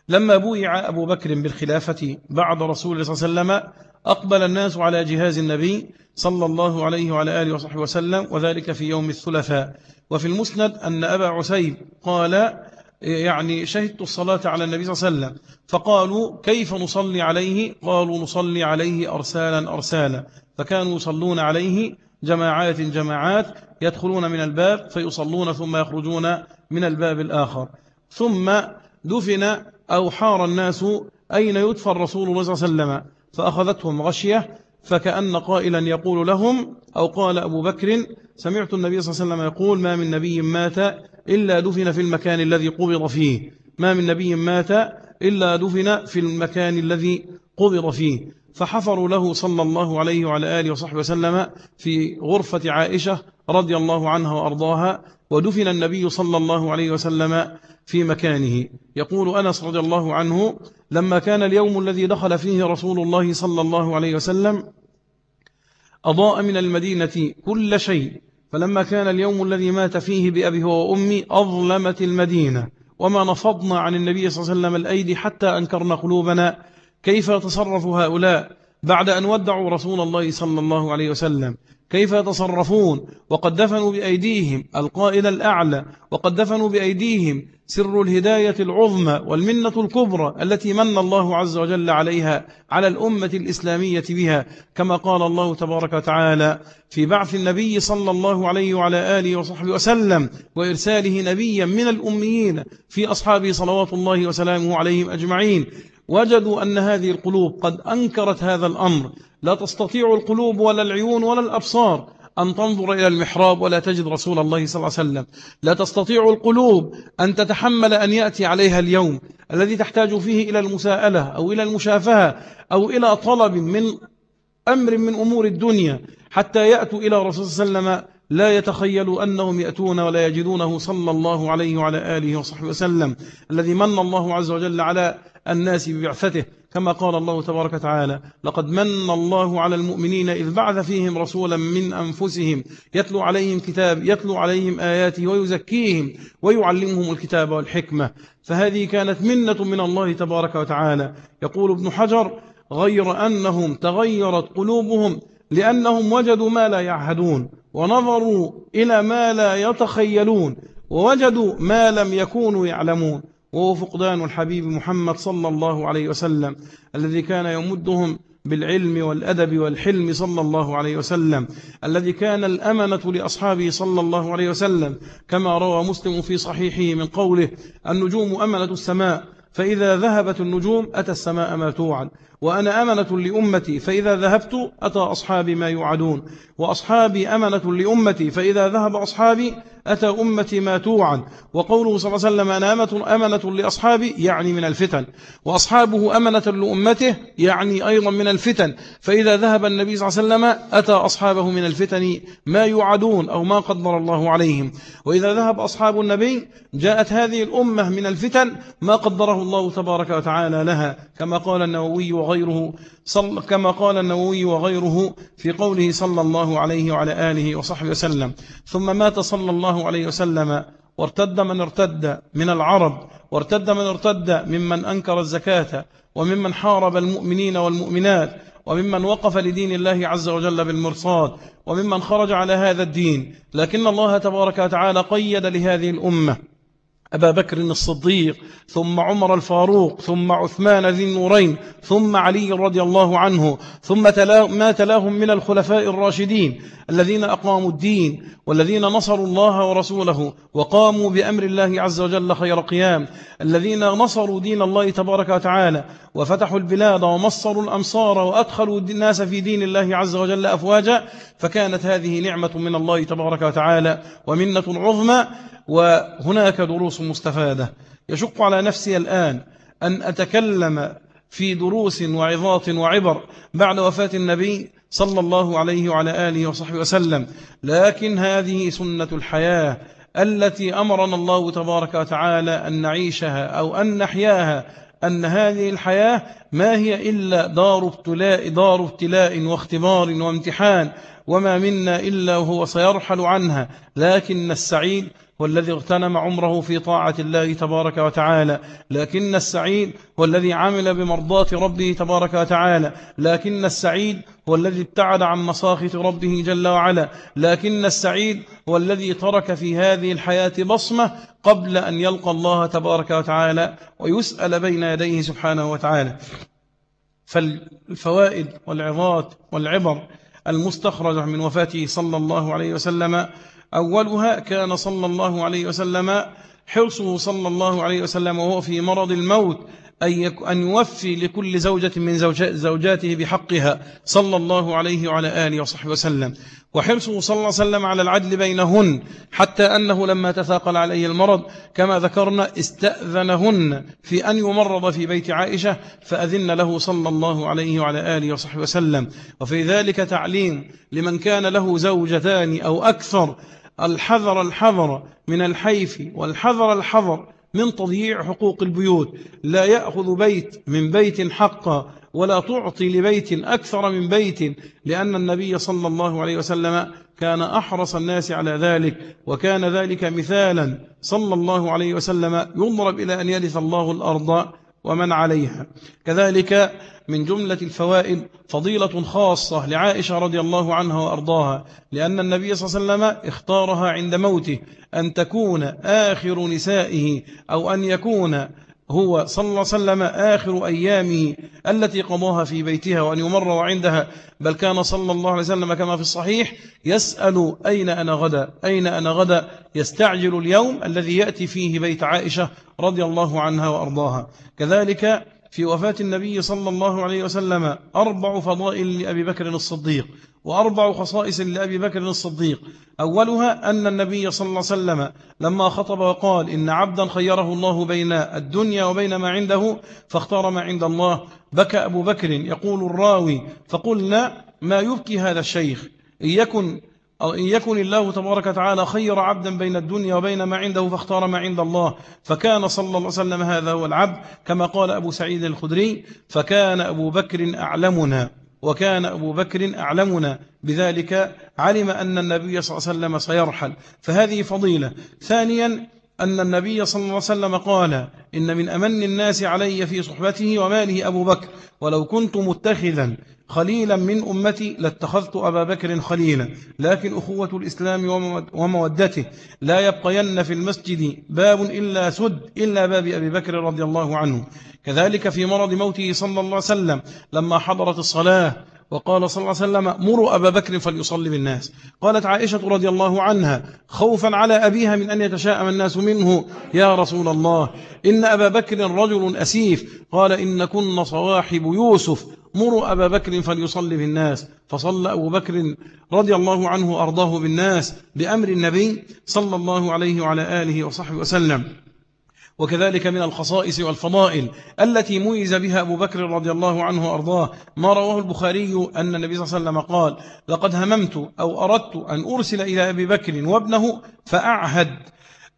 لما بويع أبو بكر بالخلافة بعد رسول الله صلى الله عليه وسلم أقبل الناس على جهاز النبي صلى الله عليه وعلى آله وصحبه وسلم وذلك في يوم الثلاثاء. وفي المسند أن أبا عسيب قال يعني شهدت الصلاة على النبي صلى الله عليه وسلم. فقالوا كيف نصلي عليه؟ قالوا نصلي عليه أرسالا أرسالا. فكانوا يصلون عليه جماعات جماعات يدخلون من الباب فيصلون ثم يخرجون من الباب الآخر. ثم دفن أو حار الناس أين يدفن رسول الله صلى الله عليه وسلم؟ فأخذتهم غشية فكأن قائلا يقول لهم أو قال أبو بكر سمعت النبي صلى الله عليه وسلم يقول ما من نبي مات إلا دفن في المكان الذي قبض فيه. ما من نبي مات إلا دفن في المكان الذي قبض فيه. فحفروا له صلى الله عليه وعلى آله وصحبه وسلم في غرفة عائشة رضي الله عنها وأرضاها ودفن النبي صلى الله عليه وسلم في مكانه. يقول أنس رضي الله عنه لما كان اليوم الذي دخل فيه رسول الله صلى الله عليه وسلم أضاء من المدينة كل شيء فلما كان اليوم الذي مات فيه بأبي وأمي أظلمت المدينة. وما نفضنا عن النبي صلى الله عليه وسلم الأيدي حتى أنكرنا قلوبنا. كيف يتصرف هؤلاء؟ بعد أن ودعوا رسول الله صلى الله عليه وسلم. كيف يتصرفون؟ وقد دفنوا بأيديهم القائل الأعلى وقد دفنوا بأيديهم سر الهداية العظمى والمنة الكبرى التي من الله عز وجل عليها على الأمة الإسلامية بها كما قال الله تبارك وتعالى في بعث النبي صلى الله عليه وعلى آله وصحبه وسلم وإرساله نبيا من الأميين في أصحابه صلوات الله وسلامه عليهم أجمعين. وجدوا أن هذه القلوب قد أنكرت هذا الأمر لا تستطيع القلوب ولا العيون ولا الأبصار أن تنظر إلى المحراب ولا تجد رسول الله صلى الله عليه وسلم. لا تستطيع القلوب أن تتحمل أن يأتي عليها اليوم. الذي تحتاج فيه إلى المساءلة أو إلى المشافهة أو إلى طلب من أمر من أمور الدنيا حتى يأتوا إلى رسول صلى الله عليه وسلم لا يتخيلوا أنهم يأتون ولا يجدونه صلى الله عليه وعلى آله وصحبه وسلم. الذي من الله عز وجل على الناس ببعثته كما قال الله تبارك وتعالى لقد من الله على المؤمنين إذ بعث فيهم رسولا من أنفسهم يتلو عليهم كتاب يتلو عليهم آياته ويزكيهم ويعلمهم الكتاب والحكمة. فهذه كانت منة من الله تبارك وتعالى. يقول ابن حجر غير أنهم تغيرت قلوبهم لأنهم وجدوا ما لا يعهدون ونظروا إلى ما لا يتخيلون ووجدوا ما لم يكونوا يعلمون. وهو فقدان الحبيب محمد صلى الله عليه وسلم الذي كان يمدهم بالعلم والأدب والحلم صلى الله عليه وسلم الذي كان الأمنة لأصحابه صلى الله عليه وسلم. كما روى مسلم في صحيحه من قوله النجوم أمنة السماء فإذا ذهبت النجوم أتى السماء ما توعد وأنا أمنة لأمتي فإذا ذهبت أتى أصحابي ما يوعدون. وأصحابي أمنة لأمتي فإذا ذهب أصحابي أتى أمتي ما توعد. وقوله صلى الله عليه وسلم أنا أمنة لأصحابي يعني من الفتن. وأصحابه أمنة لأمته يعني أيضا من الفتن. فإذا ذهب النبي صلى الله عليه وسلم أتى أصحابه من الفتن ما يوعدون أو ما قدر الله عليهم. وإذا ذهب أصحاب النبي جاءت هذه الأمة من الفتن ما قدره الله تبارك وتعالى لها. كما قال النووي وغيره صل كما قال النووي وغيره في قوله صلى الله عليه وعلى آله وصحبه وسلم. ثم مات صلى الله عليه وسلم وارتد من ارتد من العرب وارتد من ارتد ممن أنكر الزكاة وممن حارب المؤمنين والمؤمنات وممن وقف لدين الله عز وجل بالمرصاد وممن خرج على هذا الدين. لكن الله تبارك وتعالى قيد لهذه الأمة. أبا بكر الصديق ثم عمر الفاروق ثم عثمان ذي النورين ثم علي رضي الله عنه ثم ما تلاهم من الخلفاء الراشدين الذين أقاموا الدين والذين نصروا الله ورسوله وقاموا بأمر الله عز وجل خير قيام الذين نصروا دين الله تبارك وتعالى وفتحوا البلاد ومصروا الأمصار وأدخلوا الناس في دين الله عز وجل أفواجا فكانت هذه نعمة من الله تبارك وتعالى ومنة عظمى وهناك دروس مستفادة. يشق على نفسي الآن أن أتكلم في دروس وعظات وعبر بعد وفاة النبي صلى الله عليه وعلى آله وصحبه وسلم. لكن هذه سنة الحياة التي أمرنا الله تبارك وتعالى أن نعيشها أو أن نحياها أن هذه الحياة ما هي إلا دار ابتلاء, دار ابتلاء واختبار وامتحان. وما منا إلا وهو سيرحل عنها. لكن السعيد والذي اغتنم عمره في طاعة الله تبارك وتعالى. لكن السعيد هو الذي عمل بمرضات ربه تبارك وتعالى. لكن السعيد هو الذي ابتعد عن مساخط ربه جل وعلا. لكن السعيد هو الذي ترك في هذه الحياة بصمة قبل أن يلقى الله تبارك وتعالى ويسأل بين يديه سبحانه وتعالى. فالفوائد والعظات والعبر المستخرجة من وفاته صلى الله عليه وسلم. أولها كان صلى الله عليه وسلم حرصه صلى الله عليه وسلم وهو في مرض الموت. أن يوفي لكل زوجة من زوجاته بحقها صلى الله عليه وعلى آله وصحبه وسلم. وحرصه صلى الله عليه وسلم على العدل بينهن حتى أنه لما تثاقل عليه المرض كما ذكرنا استأذنهن في أن يمرض في بيت عائشة فأذن له صلى الله عليه وعلى آله وصحبه وسلم. وفي ذلك تعليم لمن كان له زوجتان أو أكثر. الحذر الحذر من الحيف والحذر الحذر من تضييع حقوق البيوت. لا يأخذ بيت من بيت حقا ولا تعطي لبيت أكثر من بيت لأن النبي صلى الله عليه وسلم كان أحرص الناس على ذلك وكان ذلك مثالا. صلى الله عليه وسلم يضرب إلى أن يرث الله الأرض ومن عليها. كذلك من جملة الفوائد فضيلة خاصة لعائشة رضي الله عنها وأرضاها لأن النبي صلى الله عليه وسلم اختارها عند موته أن تكون آخر نسائه أو أن يكون هو صلى الله عليه وسلم آخر أيامه التي قضاها في بيتها وأن يمر عندها بل كان صلى الله عليه وسلم كما في الصحيح يسأل أين أنا غدا؟ أين أنا غدا؟ يستعجل اليوم الذي يأتي فيه بيت عائشة رضي الله عنها وأرضاها. كذلك في وفاة النبي صلى الله عليه وسلم أربع فضائل لأبي بكر الصديق. وأربع خصائص لأبي بكر الصديق. أولها أن النبي صلى الله عليه وسلم لما خطب وقال إن عبدا خيره الله بين الدنيا وبين ما عنده فاختار ما عند الله. بكى أبو بكر يقول الراوي فقلنا ما يبكي هذا الشيخ؟ إن يكن إن يكن الله تبارك وتعالى خير عبدا بين الدنيا وبين ما عنده فاختار ما عند الله. فكان صلى الله عليه وسلم هذا هو العبد كما قال أبو سعيد الخدري فكان أبو بكر أعلمنا. وكان أبو بكر أعلمنا بذلك علم أن النبي صلى الله عليه وسلم سيرحل. فهذه فضيلة. ثانيا أن النبي صلى الله عليه وسلم قال إن من أمن الناس علي في صحبته وماله أبو بكر ولو كنت متخذا خليلا من أمتي لاتخذت أبا بكر خليلا. لكن أخوة الإسلام ومودته. لا يبقين في المسجد باب إلا سد إلا باب أبي بكر رضي الله عنه. كذلك في مرض موته صلى الله عليه وسلم لما حضرت الصلاة وقال صلى الله عليه وسلم مروا أبا بكر فليصلي بالناس. قالت عائشة رضي الله عنها خوفا على أبيها من أن يتشاءم الناس منه يا رسول الله إن أبا بكر رجل أسيف. قال إن كن صواحب يوسف مروا أبا بكر فليصلي بالناس. فصلى أبو بكر رضي الله عنه أرضاه بالناس بأمر النبي صلى الله عليه وعلى آله وصحبه وسلم. وكذلك من الخصائص والفضائل التي ميز بها أبو بكر رضي الله عنه وأرضاه ما رواه البخاري أن النبي صلى الله عليه وسلم قال لقد هممت أو أردت أن أرسل إلى أبي بكر وابنه فأعهد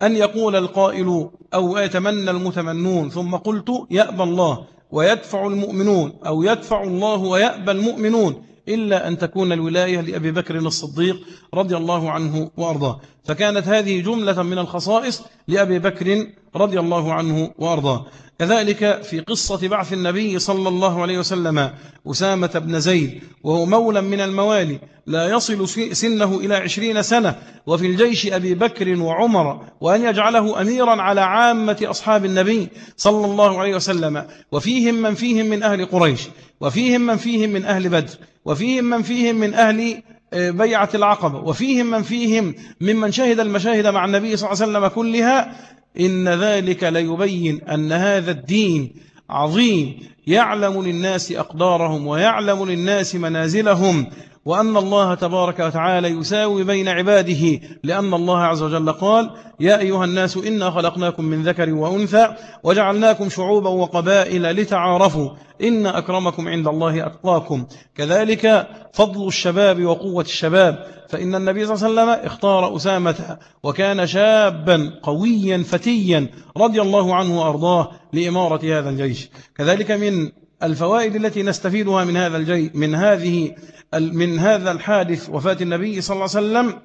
أن يقول القائل أو يتمنى المتمنون ثم قلت يأبى الله ويدفع المؤمنون أو يدفع الله ويأبى المؤمنون إلا أن تكون الولاية لأبي بكر الصديق رضي الله عنه وأرضاه. فكانت هذه جملة من الخصائص لأبي بكر رضي الله عنه وأرضاه. كذلك في قصة بعث النبي صلى الله عليه وسلم أسامة بن زيد وهو مولى من الموالي لا يصل سنه إلى عشرين سنة وفي الجيش أبي بكر وعمر وأن يجعله أميرا على عامة أصحاب النبي صلى الله عليه وسلم. وفيهم من فيهم من أهل قريش وفيهم من فيهم من أهل بدر. وفيهم من فيهم من أهل آه، بيعة العقبة. وفيهم من فيهم ممن شهد المشاهد مع النبي صلى الله عليه وسلم كلها. إن ذلك ليبين أن هذا الدين عظيم. يعلم للناس أقدارهم ويعلم للناس منازلهم. وأن الله تبارك وتعالى يساوي بين عباده لأن الله عز وجل قال يا أيها الناس إنا خلقناكم من ذكر وأنثى وجعلناكم شعوبا وقبائل لتعارفوا إن أكرمكم عند الله أتقاكم. كذلك فضل الشباب وقوة الشباب فإن النبي صلى الله عليه وسلم اختار أسامة وكان شابا قويا فتيا رضي الله عنه وأرضاه لإمارة هذا الجيش. كذلك من الفوائد التي نستفيدها من هذا الجي من هذه من هذا الحادث وفاة النبي صلى الله عليه وسلم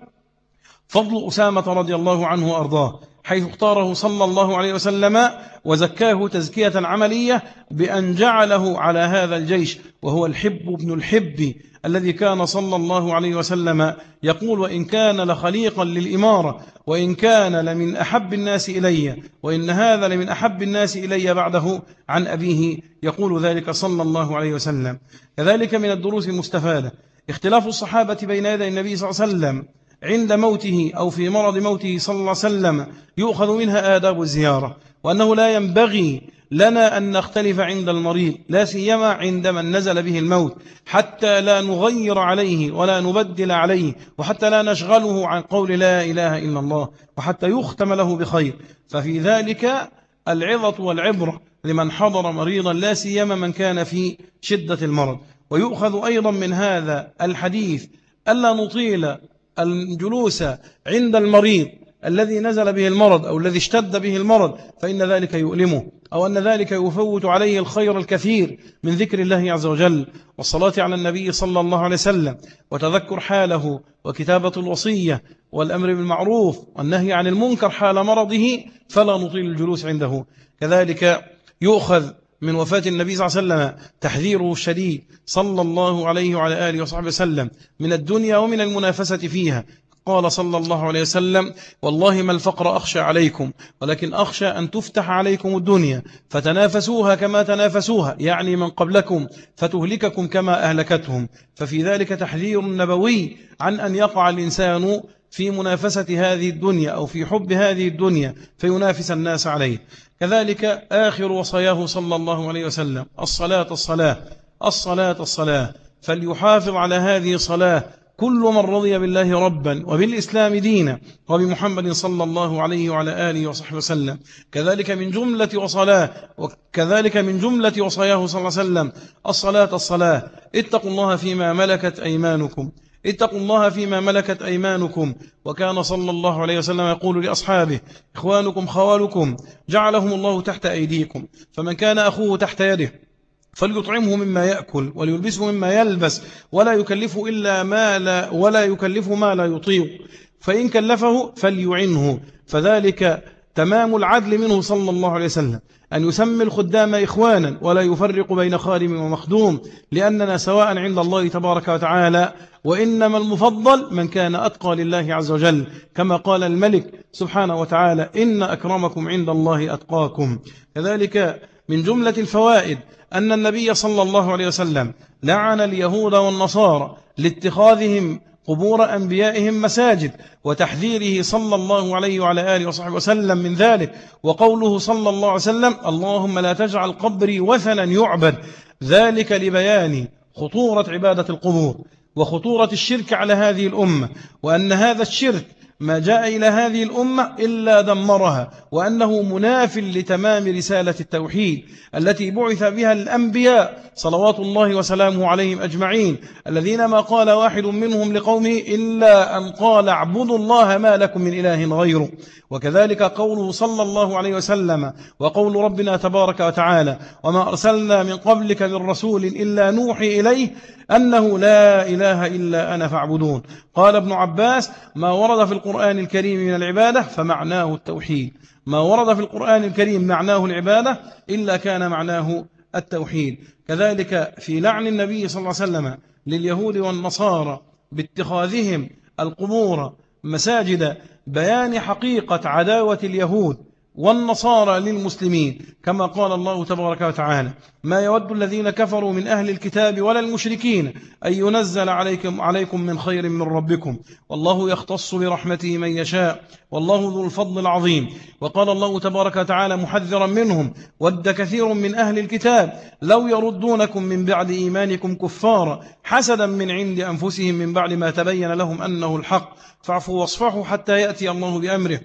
فضل أسامة رضي الله عنه وأرضاه. حيث اختاره صلى الله عليه وسلم وزكاه تزكية عملية بأن جعله على هذا الجيش وهو الحب ابن الحب الذي كان صلى الله عليه وسلم يقول وإن كان لخليقا للإمارة وإن كان لمن أحب الناس إلي وإن هذا لمن أحب الناس إلي بعده عن أبيه يقول ذلك صلى الله عليه وسلم. كذلك من الدروس المستفادة اختلاف الصحابة بين يدي النبي صلى الله عليه وسلم عند موته أو في مرض موته صلى الله عليه وسلم يؤخذ منها آداب الزيارة وأنه لا ينبغي لنا أن نختلف عند المريض لا سيما عند من نزل به الموت حتى لا نغير عليه ولا نبدل عليه وحتى لا نشغله عن قول لا إله إلا الله وحتى يختم له بخير. ففي ذلك العظة والعبرة لمن حضر مريضا لا سيما من كان في شدة المرض. ويؤخذ أيضا من هذا الحديث ألا نطيل الجلوس عند المريض الذي نزل به المرض أو الذي اشتد به المرض فإن ذلك يؤلمه أو أن ذلك يفوت عليه الخير الكثير من ذكر الله عز وجل والصلاة على النبي صلى الله عليه وسلم وتذكر حاله وكتابة الوصية والأمر بالمعروف والنهي عن المنكر حال مرضه فلا نطيل الجلوس عنده. كذلك يؤخذ من وفاة النبي صلى الله عليه وسلم تحذيره الشديد صلى الله عليه وعلى آله وصحبه وسلم من الدنيا ومن المنافسة فيها. قال صلى الله عليه وسلم والله ما الفقر أخشى عليكم ولكن أخشى أن تفتح عليكم الدنيا فتنافسوها كما تنافسوها يعني من قبلكم فتهلككم كما أهلكتهم. ففي ذلك تحذير نبوي عن أن يقع الإنسان في منافسة هذه الدنيا أو في حب هذه الدنيا فينافس الناس عليه. كذلك آخر وصاياه صلى الله عليه وسلم الصلاة الصلاة الصلاة الصلاة. فليحافظ على هذه الصلاة كل من رضي بالله ربا وبالإسلام دينا وبمحمد صلى الله عليه وعلى آله وصحبه وسلم. كذلك من جملة وصلاة وكذلك من جملة وصاياه صلى الله عليه وسلم الصلاة الصلاة. اتقوا الله فيما ملكت أيمانكم. اتقوا الله فيما ملكت أيمانكم. وكان صلى الله عليه وسلم يقول لأصحابه إخوانكم خوالكم جعلهم الله تحت أيديكم. فمن كان أخوه تحت يده فليطعمه مما يأكل وليلبسه مما يلبس ولا يكلفه إلا ما لا ولا يكلفه ما لا يطيق. فإن كلفه فليعنه. فذلك تمام العدل منه صلى الله عليه وسلم. أن يسمي الخدام إخوانا ولا يفرق بين خادم ومخدوم لأننا سواء عند الله تبارك وتعالى وإنما المفضل من كان أتقى لله عز وجل. كما قال الملك سبحانه وتعالى إن أكرمكم عند الله أتقاكم. كذلك من جملة الفوائد أن النبي صلى الله عليه وسلم لعن اليهود والنصارى لاتخاذهم قبور أنبيائهم مساجد وتحذيره صلى الله عليه وعلى آله وصحبه وسلم من ذلك. وقوله صلى الله عليه وسلم اللهم لا تجعل قبري وثنا يعبد. ذلك لبيان خطورة عبادة القبور. وخطورة الشرك على هذه الأمة وأن هذا الشرك ما جاء إلى هذه الأمة إلا دمرها وأنه مناف لتمام رسالة التوحيد التي بعث بها الأنبياء صلوات الله وسلامه عليهم أجمعين الذين ما قال واحد منهم لقومه إلا أن قال اعبدوا الله ما لكم من إله غيره. وكذلك قوله صلى الله عليه وسلم وقول ربنا تبارك وتعالى وما أرسلنا من قبلك من رسول إلا نوحي إليه أنه لا إله إلا أنا فاعبدون قال ابن عباس ما ورد في القرآن الكريم من العبادة فمعناه التوحيد. ما ورد في القرآن الكريم معناه العبادة إلا كان معناه التوحيد. كذلك في لعن النبي صلى الله عليه وسلم لليهود والنصارى باتخاذهم القبور مساجد بيان حقيقة عداوة اليهود والنصارى للمسلمين كما قال الله تبارك وتعالى ما يود الذين كفروا من أهل الكتاب ولا المشركين أن ينزل عليكم, عليكم من خير من ربكم. والله يختص برحمته من يشاء والله ذو الفضل العظيم. وقال الله تبارك وتعالى محذرا منهم ود كثير من أهل الكتاب لو يردونكم من بعد إيمانكم كفارا حسدا من عند أنفسهم من بعد ما تبين لهم أنه الحق. فاعفوا واصفحوا حتى يأتي الله بأمره.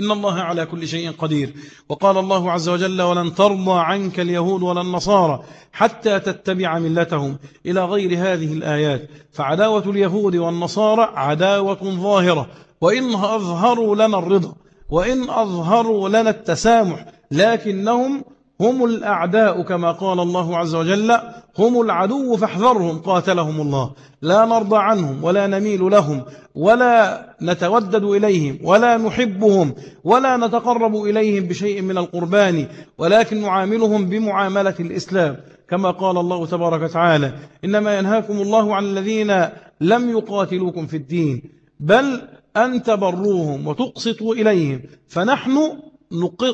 إن الله على كل شيء قدير. وقال الله عز وجل ولن ترضى عنك اليهود ولا النصارى حتى تتبع ملتهم إلى غير هذه الآيات. فعداوة اليهود والنصارى عداوة ظاهرة. وإن أظهروا لنا الرضا وإن أظهروا لنا التسامح لكنهم هم الأعداء كما قال الله عز وجل هم العدو فاحذرهم قاتلهم الله. لا نرضى عنهم ولا نميل لهم ولا نتودد إليهم ولا نحبهم ولا نتقرب إليهم بشيء من القربان ولكن نعاملهم بمعاملة الإسلام. كما قال الله تبارك وتعالى إنما ينهاكم الله عن الذين لم يقاتلوكم في الدين بل أن تبروهم وتقسطوا إليهم فنحن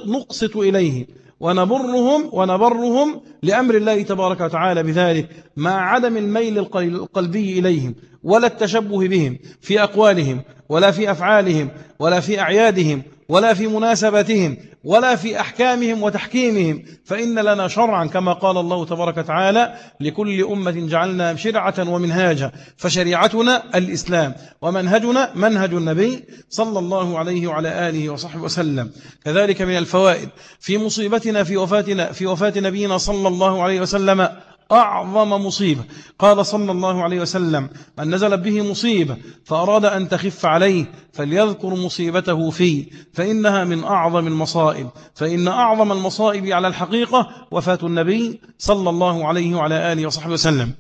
نقسط إليهم. ونبرهم ونبرهم لأمر الله تبارك وتعالى بذلك مع عدم الميل القلبي إليهم ولا التشبه بهم في أقوالهم ولا في أفعالهم ولا في أعيادهم ولا في مناسبتهم ولا في أحكامهم وتحكيمهم فإن لنا شرعا كما قال الله تبارك وتعالى لكل أمة جعلنا شرعة ومنهاجا فشريعتنا الإسلام ومنهجنا منهج النبي صلى الله عليه وعلى آله وصحبه وسلم. كذلك من الفوائد في مصيبتنا في وفاتنا في وفاة نبينا صلى الله عليه وسلم أعظم مصيبة. قال صلى الله عليه وسلم من نزل به مصيبة فأراد أن تخف عليه فليذكر مصيبته فيه فإنها من أعظم المصائب فإن أعظم المصائب على الحقيقة وفاة النبي صلى الله عليه وعلى آله وصحبه وسلم.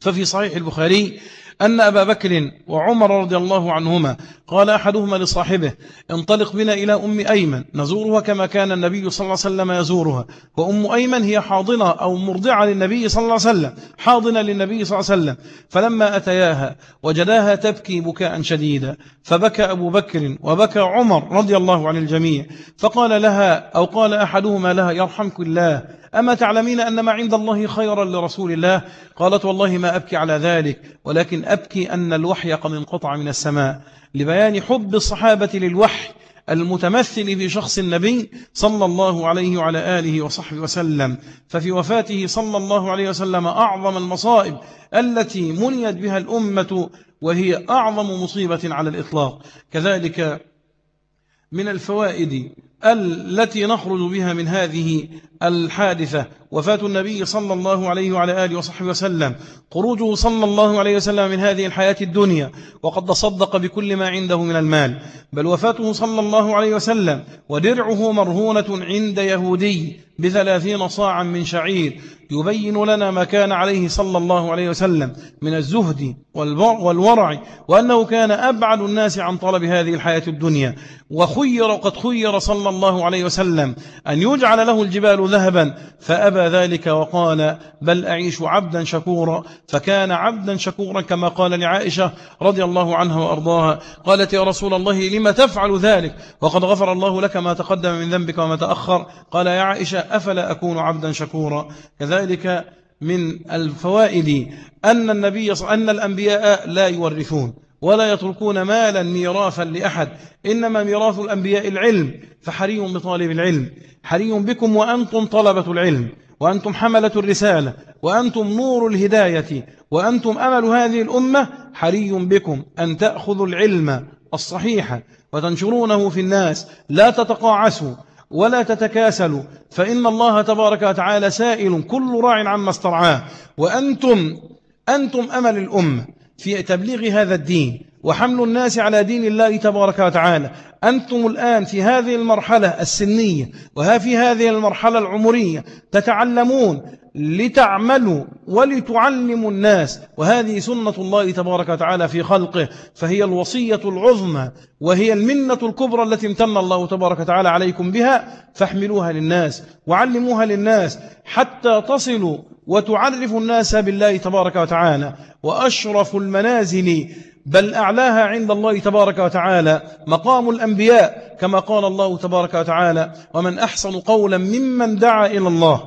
ففي صحيح البخاري أن أبا بكر وعمر رضي الله عنهما قال أحدهما لصاحبه انطلق بنا إلى أم أيمن نزورها كما كان النبي صلى الله عليه وسلم يزورها وأم أيمن هي حاضنة أو مرضعة للنبي صلى الله عليه وسلم حاضنة للنبي صلى الله عليه وسلم فلما أتياها وجداها تبكي بكاء شديدا فبكى أبو بكر وبكى عمر رضي الله عن الجميع فقال لها أو قال أحدهما لها يرحمك الله أما تعلمين أن ما عند الله خيرا لرسول الله؟ قالت والله ما أبكي على ذلك ولكن أبكي أن الوحي قد انقطع من السماء. لبيان حب الصحابة للوحي المتمثل في شخص النبي صلى الله عليه وعلى آله وصحبه وسلم. ففي وفاته صلى الله عليه وسلم أعظم المصائب التي منيت بها الأمة وهي أعظم مصيبة على الإطلاق. كذلك من الفوائد التي نخرج بها من هذه الحادثة. وفاة النبي صلى الله عليه وعلى آله وصحبه وسلم. خروجه صلى الله عليه وسلم من هذه الحياة الدنيا. وقد تصدق بكل ما عنده من المال. بل وفاته صلى الله عليه وسلم ودرعه مرهونة عند يهودي بثلاثين صاعا من شعير. يبين لنا ما كان عليه صلى الله عليه وسلم من الزهد والورع وأنه كان أبعد الناس عن طلب هذه الحياة الدنيا. وخير وقد خير صلى الله عليه وسلم أن يجعل له الجبال ذهبا فأبى ذلك وقال بل أعيش عبدا شكورا فكان عبدا شكورا كما قال لعائشة رضي الله عنها وأرضاها قالت يا رسول الله لما تفعل ذلك وقد غفر الله لك ما تقدم من ذنبك وما تأخر قال يا عائشة أفلا أكون عبدا شكورا كذلك من الفوائد أن النبي أن الأنبياء لا يورثون ولا يتركون مالا ميراثا لأحد إنما ميراث الأنبياء العلم فحري بطالب العلم. حري بكم وأنتم طلبة العلم وأنتم حملة الرسالة وأنتم نور الهداية وأنتم أمل هذه الأمة. حري بكم أن تأخذوا العلم الصحيح وتنشرونه في الناس. لا تتقاعسوا ولا تتكاسلوا فإن الله تبارك وتعالى سائل كل راع عما استرعاه. وأنتم أنتم أمل الأمة. في تبليغ هذا الدين وحمل الناس على دين الله تبارك وتعالى. أنتم الآن في هذه المرحلة السنية وها في هذه المرحلة العمرية تتعلمون لتعملوا ولتعلموا الناس وهذه سنة الله تبارك وتعالى في خلقه فهي الوصية العظمى وهي المنة الكبرى التي امتن الله تبارك وتعالى عليكم بها فاحملوها للناس وعلموها للناس حتى تصلوا وتعرفوا الناس بالله تبارك وتعالى وأشرف المنازل بل أعلاها عند الله تبارك وتعالى مقام الأنبياء كما قال الله تبارك وتعالى ومن أحسن قولا ممن دعا إلى الله.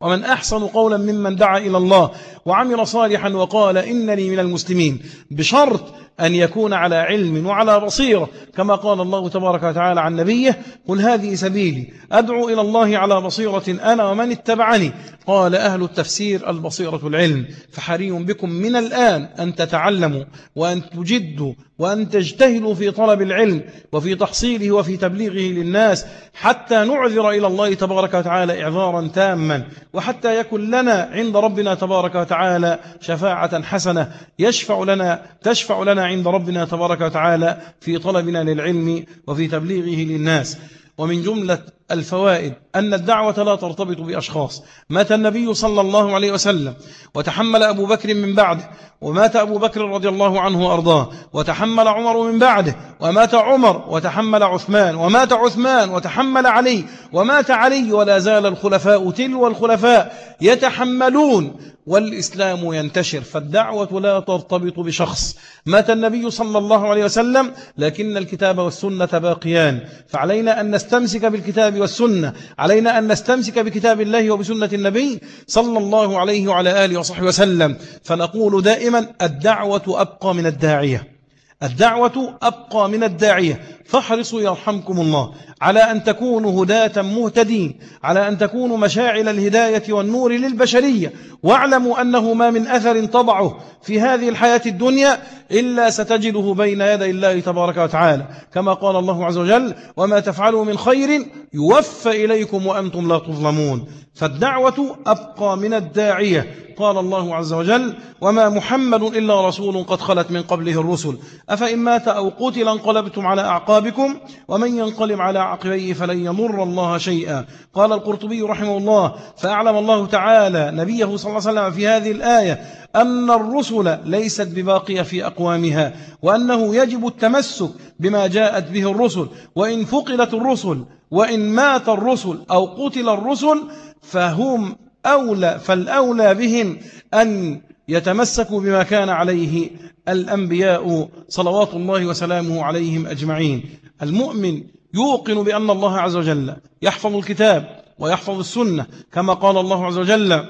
ومن أحسن قولا ممن دعا إلى الله وعمل صالحا وقال إنني من المسلمين. بشرط أن يكون على علم وعلى بصيرة كما قال الله تبارك وتعالى عن نبيه قل هذه سبيلي أدعو إلى الله على بصيرة أنا ومن اتبعني. قال أهل التفسير البصيرة العلم فحري بكم من الآن أن تتعلموا وأن تجدوا وأن تجتهدوا في طلب العلم وفي تحصيله وفي تبليغه للناس حتى نعذر إلى الله تبارك وتعالى إعذارا تاما وحتى يكون لنا عند ربنا تبارك وتعالى شفاعة حسنة يشفع لنا تشفع لنا عند ربنا تبارك وتعالى في طلبنا للعلم وفي تبليغه للناس. ومن جملة الفوائد أن الدعوة لا ترتبط بأشخاص. مات النبي صلى الله عليه وسلم وتحمل أبو بكر من بعده ومات أبو بكر رضي الله عنه وأرضاه وتحمل عمر من بعده ومات عمر وتحمل عثمان ومات عثمان وتحمل علي ومات علي ولا زال الخلفاء تلو الخلفاء يتحملون والإسلام ينتشر فالدعوة لا ترتبط بشخص. مات النبي صلى الله عليه وسلم لكن الكتاب والسنة باقيان فعلينا أن نستمسك بالكتاب والسنة. علينا أن نستمسك بكتاب الله وبسنة النبي صلى الله عليه وعلى آله وصحبه وسلم. فنقول دائما الدعوة أبقى من الداعية. الدعوة أبقى من الداعية. فاحرصوا يرحمكم الله. على أن تكونوا هداة مهتدين. على أن تكونوا مشاعل الهداية والنور للبشرية. واعلموا أنه ما من أثر تضعه في هذه الحياة الدنيا إلا ستجده بين يدي الله تبارك وتعالى. كما قال الله عز وجل وما تفعلوا من خير يوفى إليكم وأنتم لا تظلمون. فالدعوة أبقى من الداعية. قال الله عز وجل وما محمد إلا رسول قد خلت من قبله الرسل. أفإن مات أو قتل انقلبتم على أعقابكم ومن ينقلب على عقبيه فلن يضر الله شيئا. قال القرطبي رحمه الله فأعلم الله تعالى نبيه صلى الله عليه وسلم في هذه الآية أن الرسل ليست بباقية في أقوامها وأنه يجب التمسك بما جاءت به الرسل. وإن فقدت الرسل وإن مات الرسل أو قتل الرسل فهم أولى فالأولى بهم أن يتمسكوا بما كان عليه الأنبياء صلوات الله وسلامه عليهم أجمعين. المؤمن يوقن بأن الله عز وجل يحفظ الكتاب ويحفظ السنة كما قال الله عز وجل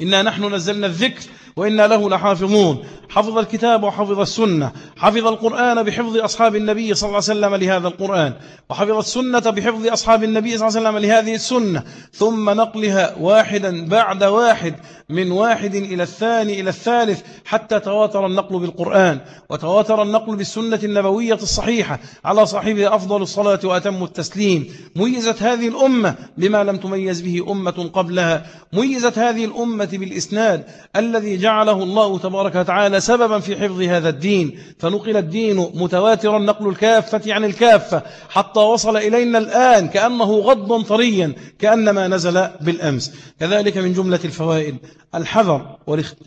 إنا نحن نزلنا الذكر وإنا له لحافظون. حفظ الكتاب وحفظ السنة. حفظ القرآن بحفظ أصحاب النبي صلى الله عليه وسلم لهذا القرآن. وحفظ السنة بحفظ أصحاب النبي صلى الله عليه وسلم لهذه السنة. ثم نقلها واحدا بعد واحد من واحد إلى الثاني إلى الثالث حتى تواتر النقل بالقرآن. وتواتر النقل بالسنة النبوية الصحيحة على صاحبه أفضل الصلاة وأتم التسليم. ميزت هذه الأمة بما لم تميز به أمة قبلها. ميزت هذه الأمة بالإسناد الذي جعله الله تبارك وتعالى سببا في حفظ هذا الدين. فنقل الدين متواترا نقل الكافة عن الكافة حتى وصل إلينا الآن كأنه غضا طريا كأنما نزل بالأمس. كذلك من جملة الفوائد الحذر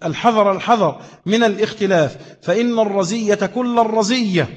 الحذر الحذر من الاختلاف. فإن الرزية كل الرزية.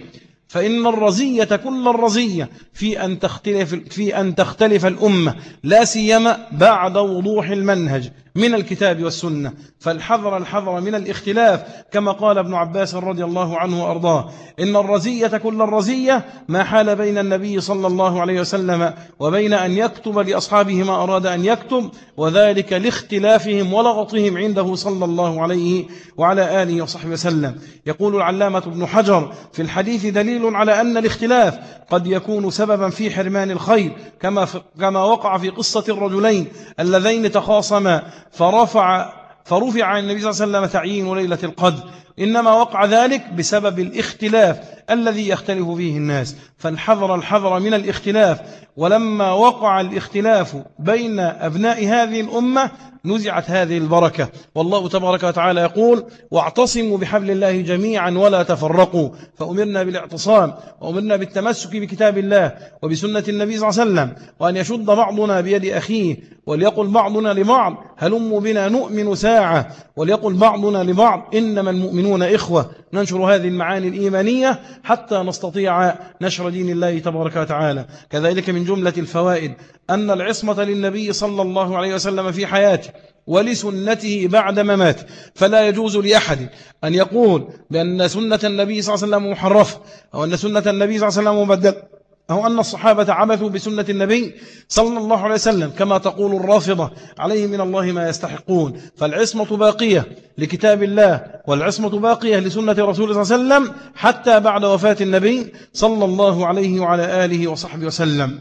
فإن الرزية كل الرزية في أن تختلف في أن تختلف الأمة لا سيما بعد وضوح المنهج من الكتاب والسنة. فالحذر الحذر من الاختلاف كما قال ابن عباس رضي الله عنه وأرضاه. إن الرزية كل الرزية ما حال بين النبي صلى الله عليه وسلم وبين أن يكتب لأصحابه ما أراد أن يكتب وذلك لاختلافهم ولغطهم عنده صلى الله عليه وعلى آله وصحبه وسلم. يقول العلامة ابن حجر في الحديث دليل على أن الاختلاف قد يكون سببا في حرمان الخير كما, كما وقع في قصة الرجلين اللذين تخاصما فرفع فرفع النبي صلى الله عليه وسلم تعيين ليلة القدر. إنما وقع ذلك بسبب الاختلاف الذي يختلف فيه الناس. فالحذر الحذر من الاختلاف. ولما وقع الاختلاف بين أبناء هذه الأمة نزعت هذه البركة. والله تبارك وتعالى يقول واعتصموا بحبل الله جميعا ولا تفرقوا. فأمرنا بالاعتصام وأمرنا بالتمسك بكتاب الله وبسنة النبي صلى الله عليه وسلم وأن يشد بعضنا بيد أخيه وليقل بعضنا لبعض هلموا بنا نؤمن ساعة. وليقل بعضنا لبعض إنما المؤمنون إخوة ننشر هذه المعاني الإيمانية حتى نستطيع نشر دين الله تبارك وتعالى. كذلك من جملة الفوائد أن العصمة للنبي صلى الله عليه وسلم في حياته ولسنته بعد مماته. فلا يجوز لأحد أن يقول بأن سنة النبي صلى الله عليه وسلم محرفة أو أن سنة النبي صلى الله عليه وسلم مبدلة. أو أن الصحابة عبثوا بسنة النبي صلى الله عليه وسلم كما تقول الرافضة عليه من الله ما يستحقون. فالعصمة باقية لكتاب الله والعصمة باقية لسنة رسول صلى الله عليه وسلم حتى بعد وفاة النبي صلى الله عليه وعلى آله وصحبه وسلم.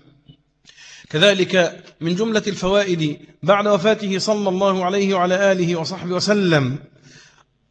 كذلك من جملة الفوائد بعد وفاته صلى الله عليه وعلى آله وصحبه وسلم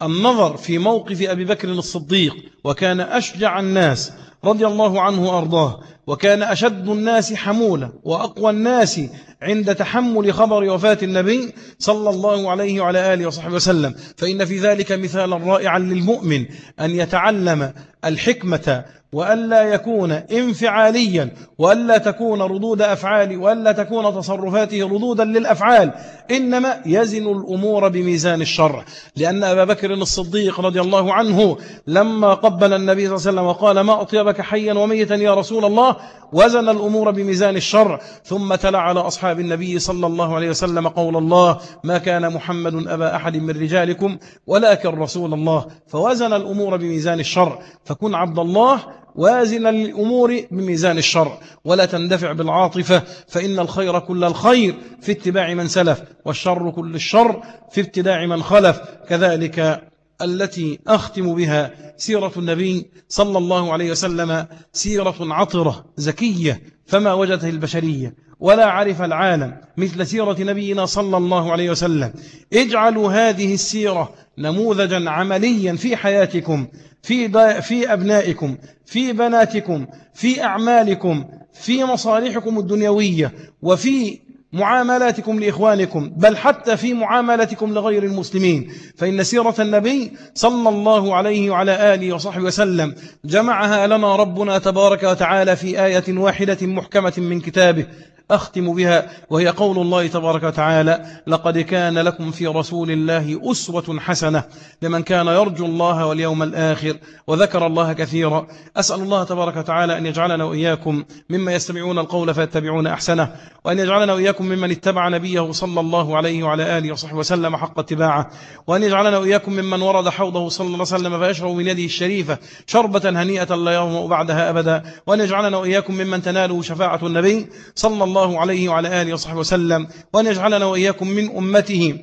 النظر في موقف أبي بكر الصديق وكان أشجع الناس رضي الله عنه وأرضاه وكان أشد الناس حمولة وأقوى الناس عند تحمل خبر وفاة النبي صلى الله عليه وعلى آله وصحبه وسلم. فإن في ذلك مثالا رائعا للمؤمن أن يتعلم الحكمة وألا يكون انفعاليا وألا تكون ردود أفعال وألا تكون تصرفاته ردودا للأفعال إنما يزن الأمور بميزان الشرع لأن أبا بكر الصديق رضي الله عنه لما قبل النبي صلى الله عليه وسلم وقال ما أطيبك حيا وميتا يا رسول الله؟ وزن الأمور بميزان الشرع ثم تلا على أصحاب النبي صلى الله عليه وسلم قول الله ما كان محمد أبا أحد من رجالكم ولكن رسول الله. فوزن الأمور بميزان الشرع فكن عبد الله وازن الأمور بميزان الشرع ولا تندفع بالعاطفة فإن الخير كل الخير في اتباع من سلف والشر كل الشر في ابتداع من خلف. كذلك التي أختم بها سيرة النبي صلى الله عليه وسلم سيرة عطرة زكية فما وجدته البشرية. ولا عرف العالم مثل سيرة نبينا صلى الله عليه وسلم. اجعلوا هذه السيرة نموذجا عمليا في حياتكم في, في أبنائكم في بناتكم في أعمالكم في مصالحكم الدنيوية وفي معاملاتكم لإخوانكم بل حتى في معاملتكم لغير المسلمين. فإن سيرة النبي صلى الله عليه وعلى آله وصحبه وسلم جمعها لنا ربنا تبارك وتعالى في آية واحدة محكمة من كتابه. أختم بها وهي قول الله تبارك وتعالى لقد كان لكم في رسول الله أسوة حسنة لمن كان يرجو الله واليوم الآخر وذكر الله كثيرا. أسأل الله تبارك وتعالى أن يجعلنا وإياكم مما يستمعون القول فيتبعون أحسنه وأن يجعلنا وإياكم ممن اتبع نبيه صلى الله عليه وعلى آله وصحبه وسلم حق اتباعه وأن يجعلنا وإياكم ممن ورد حوضه صلى الله عليه وسلم فيشرب من يده الشريفة شربة هنيئة لا يظمأ بعدها أبدا وأن يجعلنا وإياكم ممن تناله شفاعة النبي صلى الله عليه وعلى آله وصحبه وسلم وأن يجعلنا وإياكم من أمته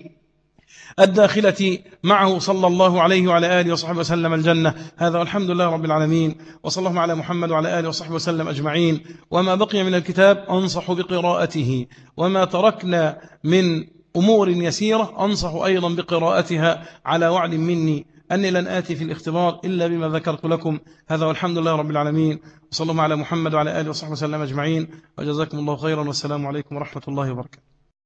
الداخلة معه صلى الله عليه وعلى آله وصحبه وسلم الجنة هذا والحمد لله رب العالمين وصلى الله على محمد وعلى آله وصحبه وسلم أجمعين وما بقي من الكتاب أنصح بقراءته وما تركنا من أمور يسيرة أنصح أيضا بقراءتها على وعد مني أني لن آتي في الاختبار إلا بما ذكرت لكم. هذا والحمد لله رب العالمين. وصلى الله على محمد وعلى آله وصحبه وسلم أجمعين. وجزاكم الله خيرا. والسلام عليكم ورحمة الله وبركاته.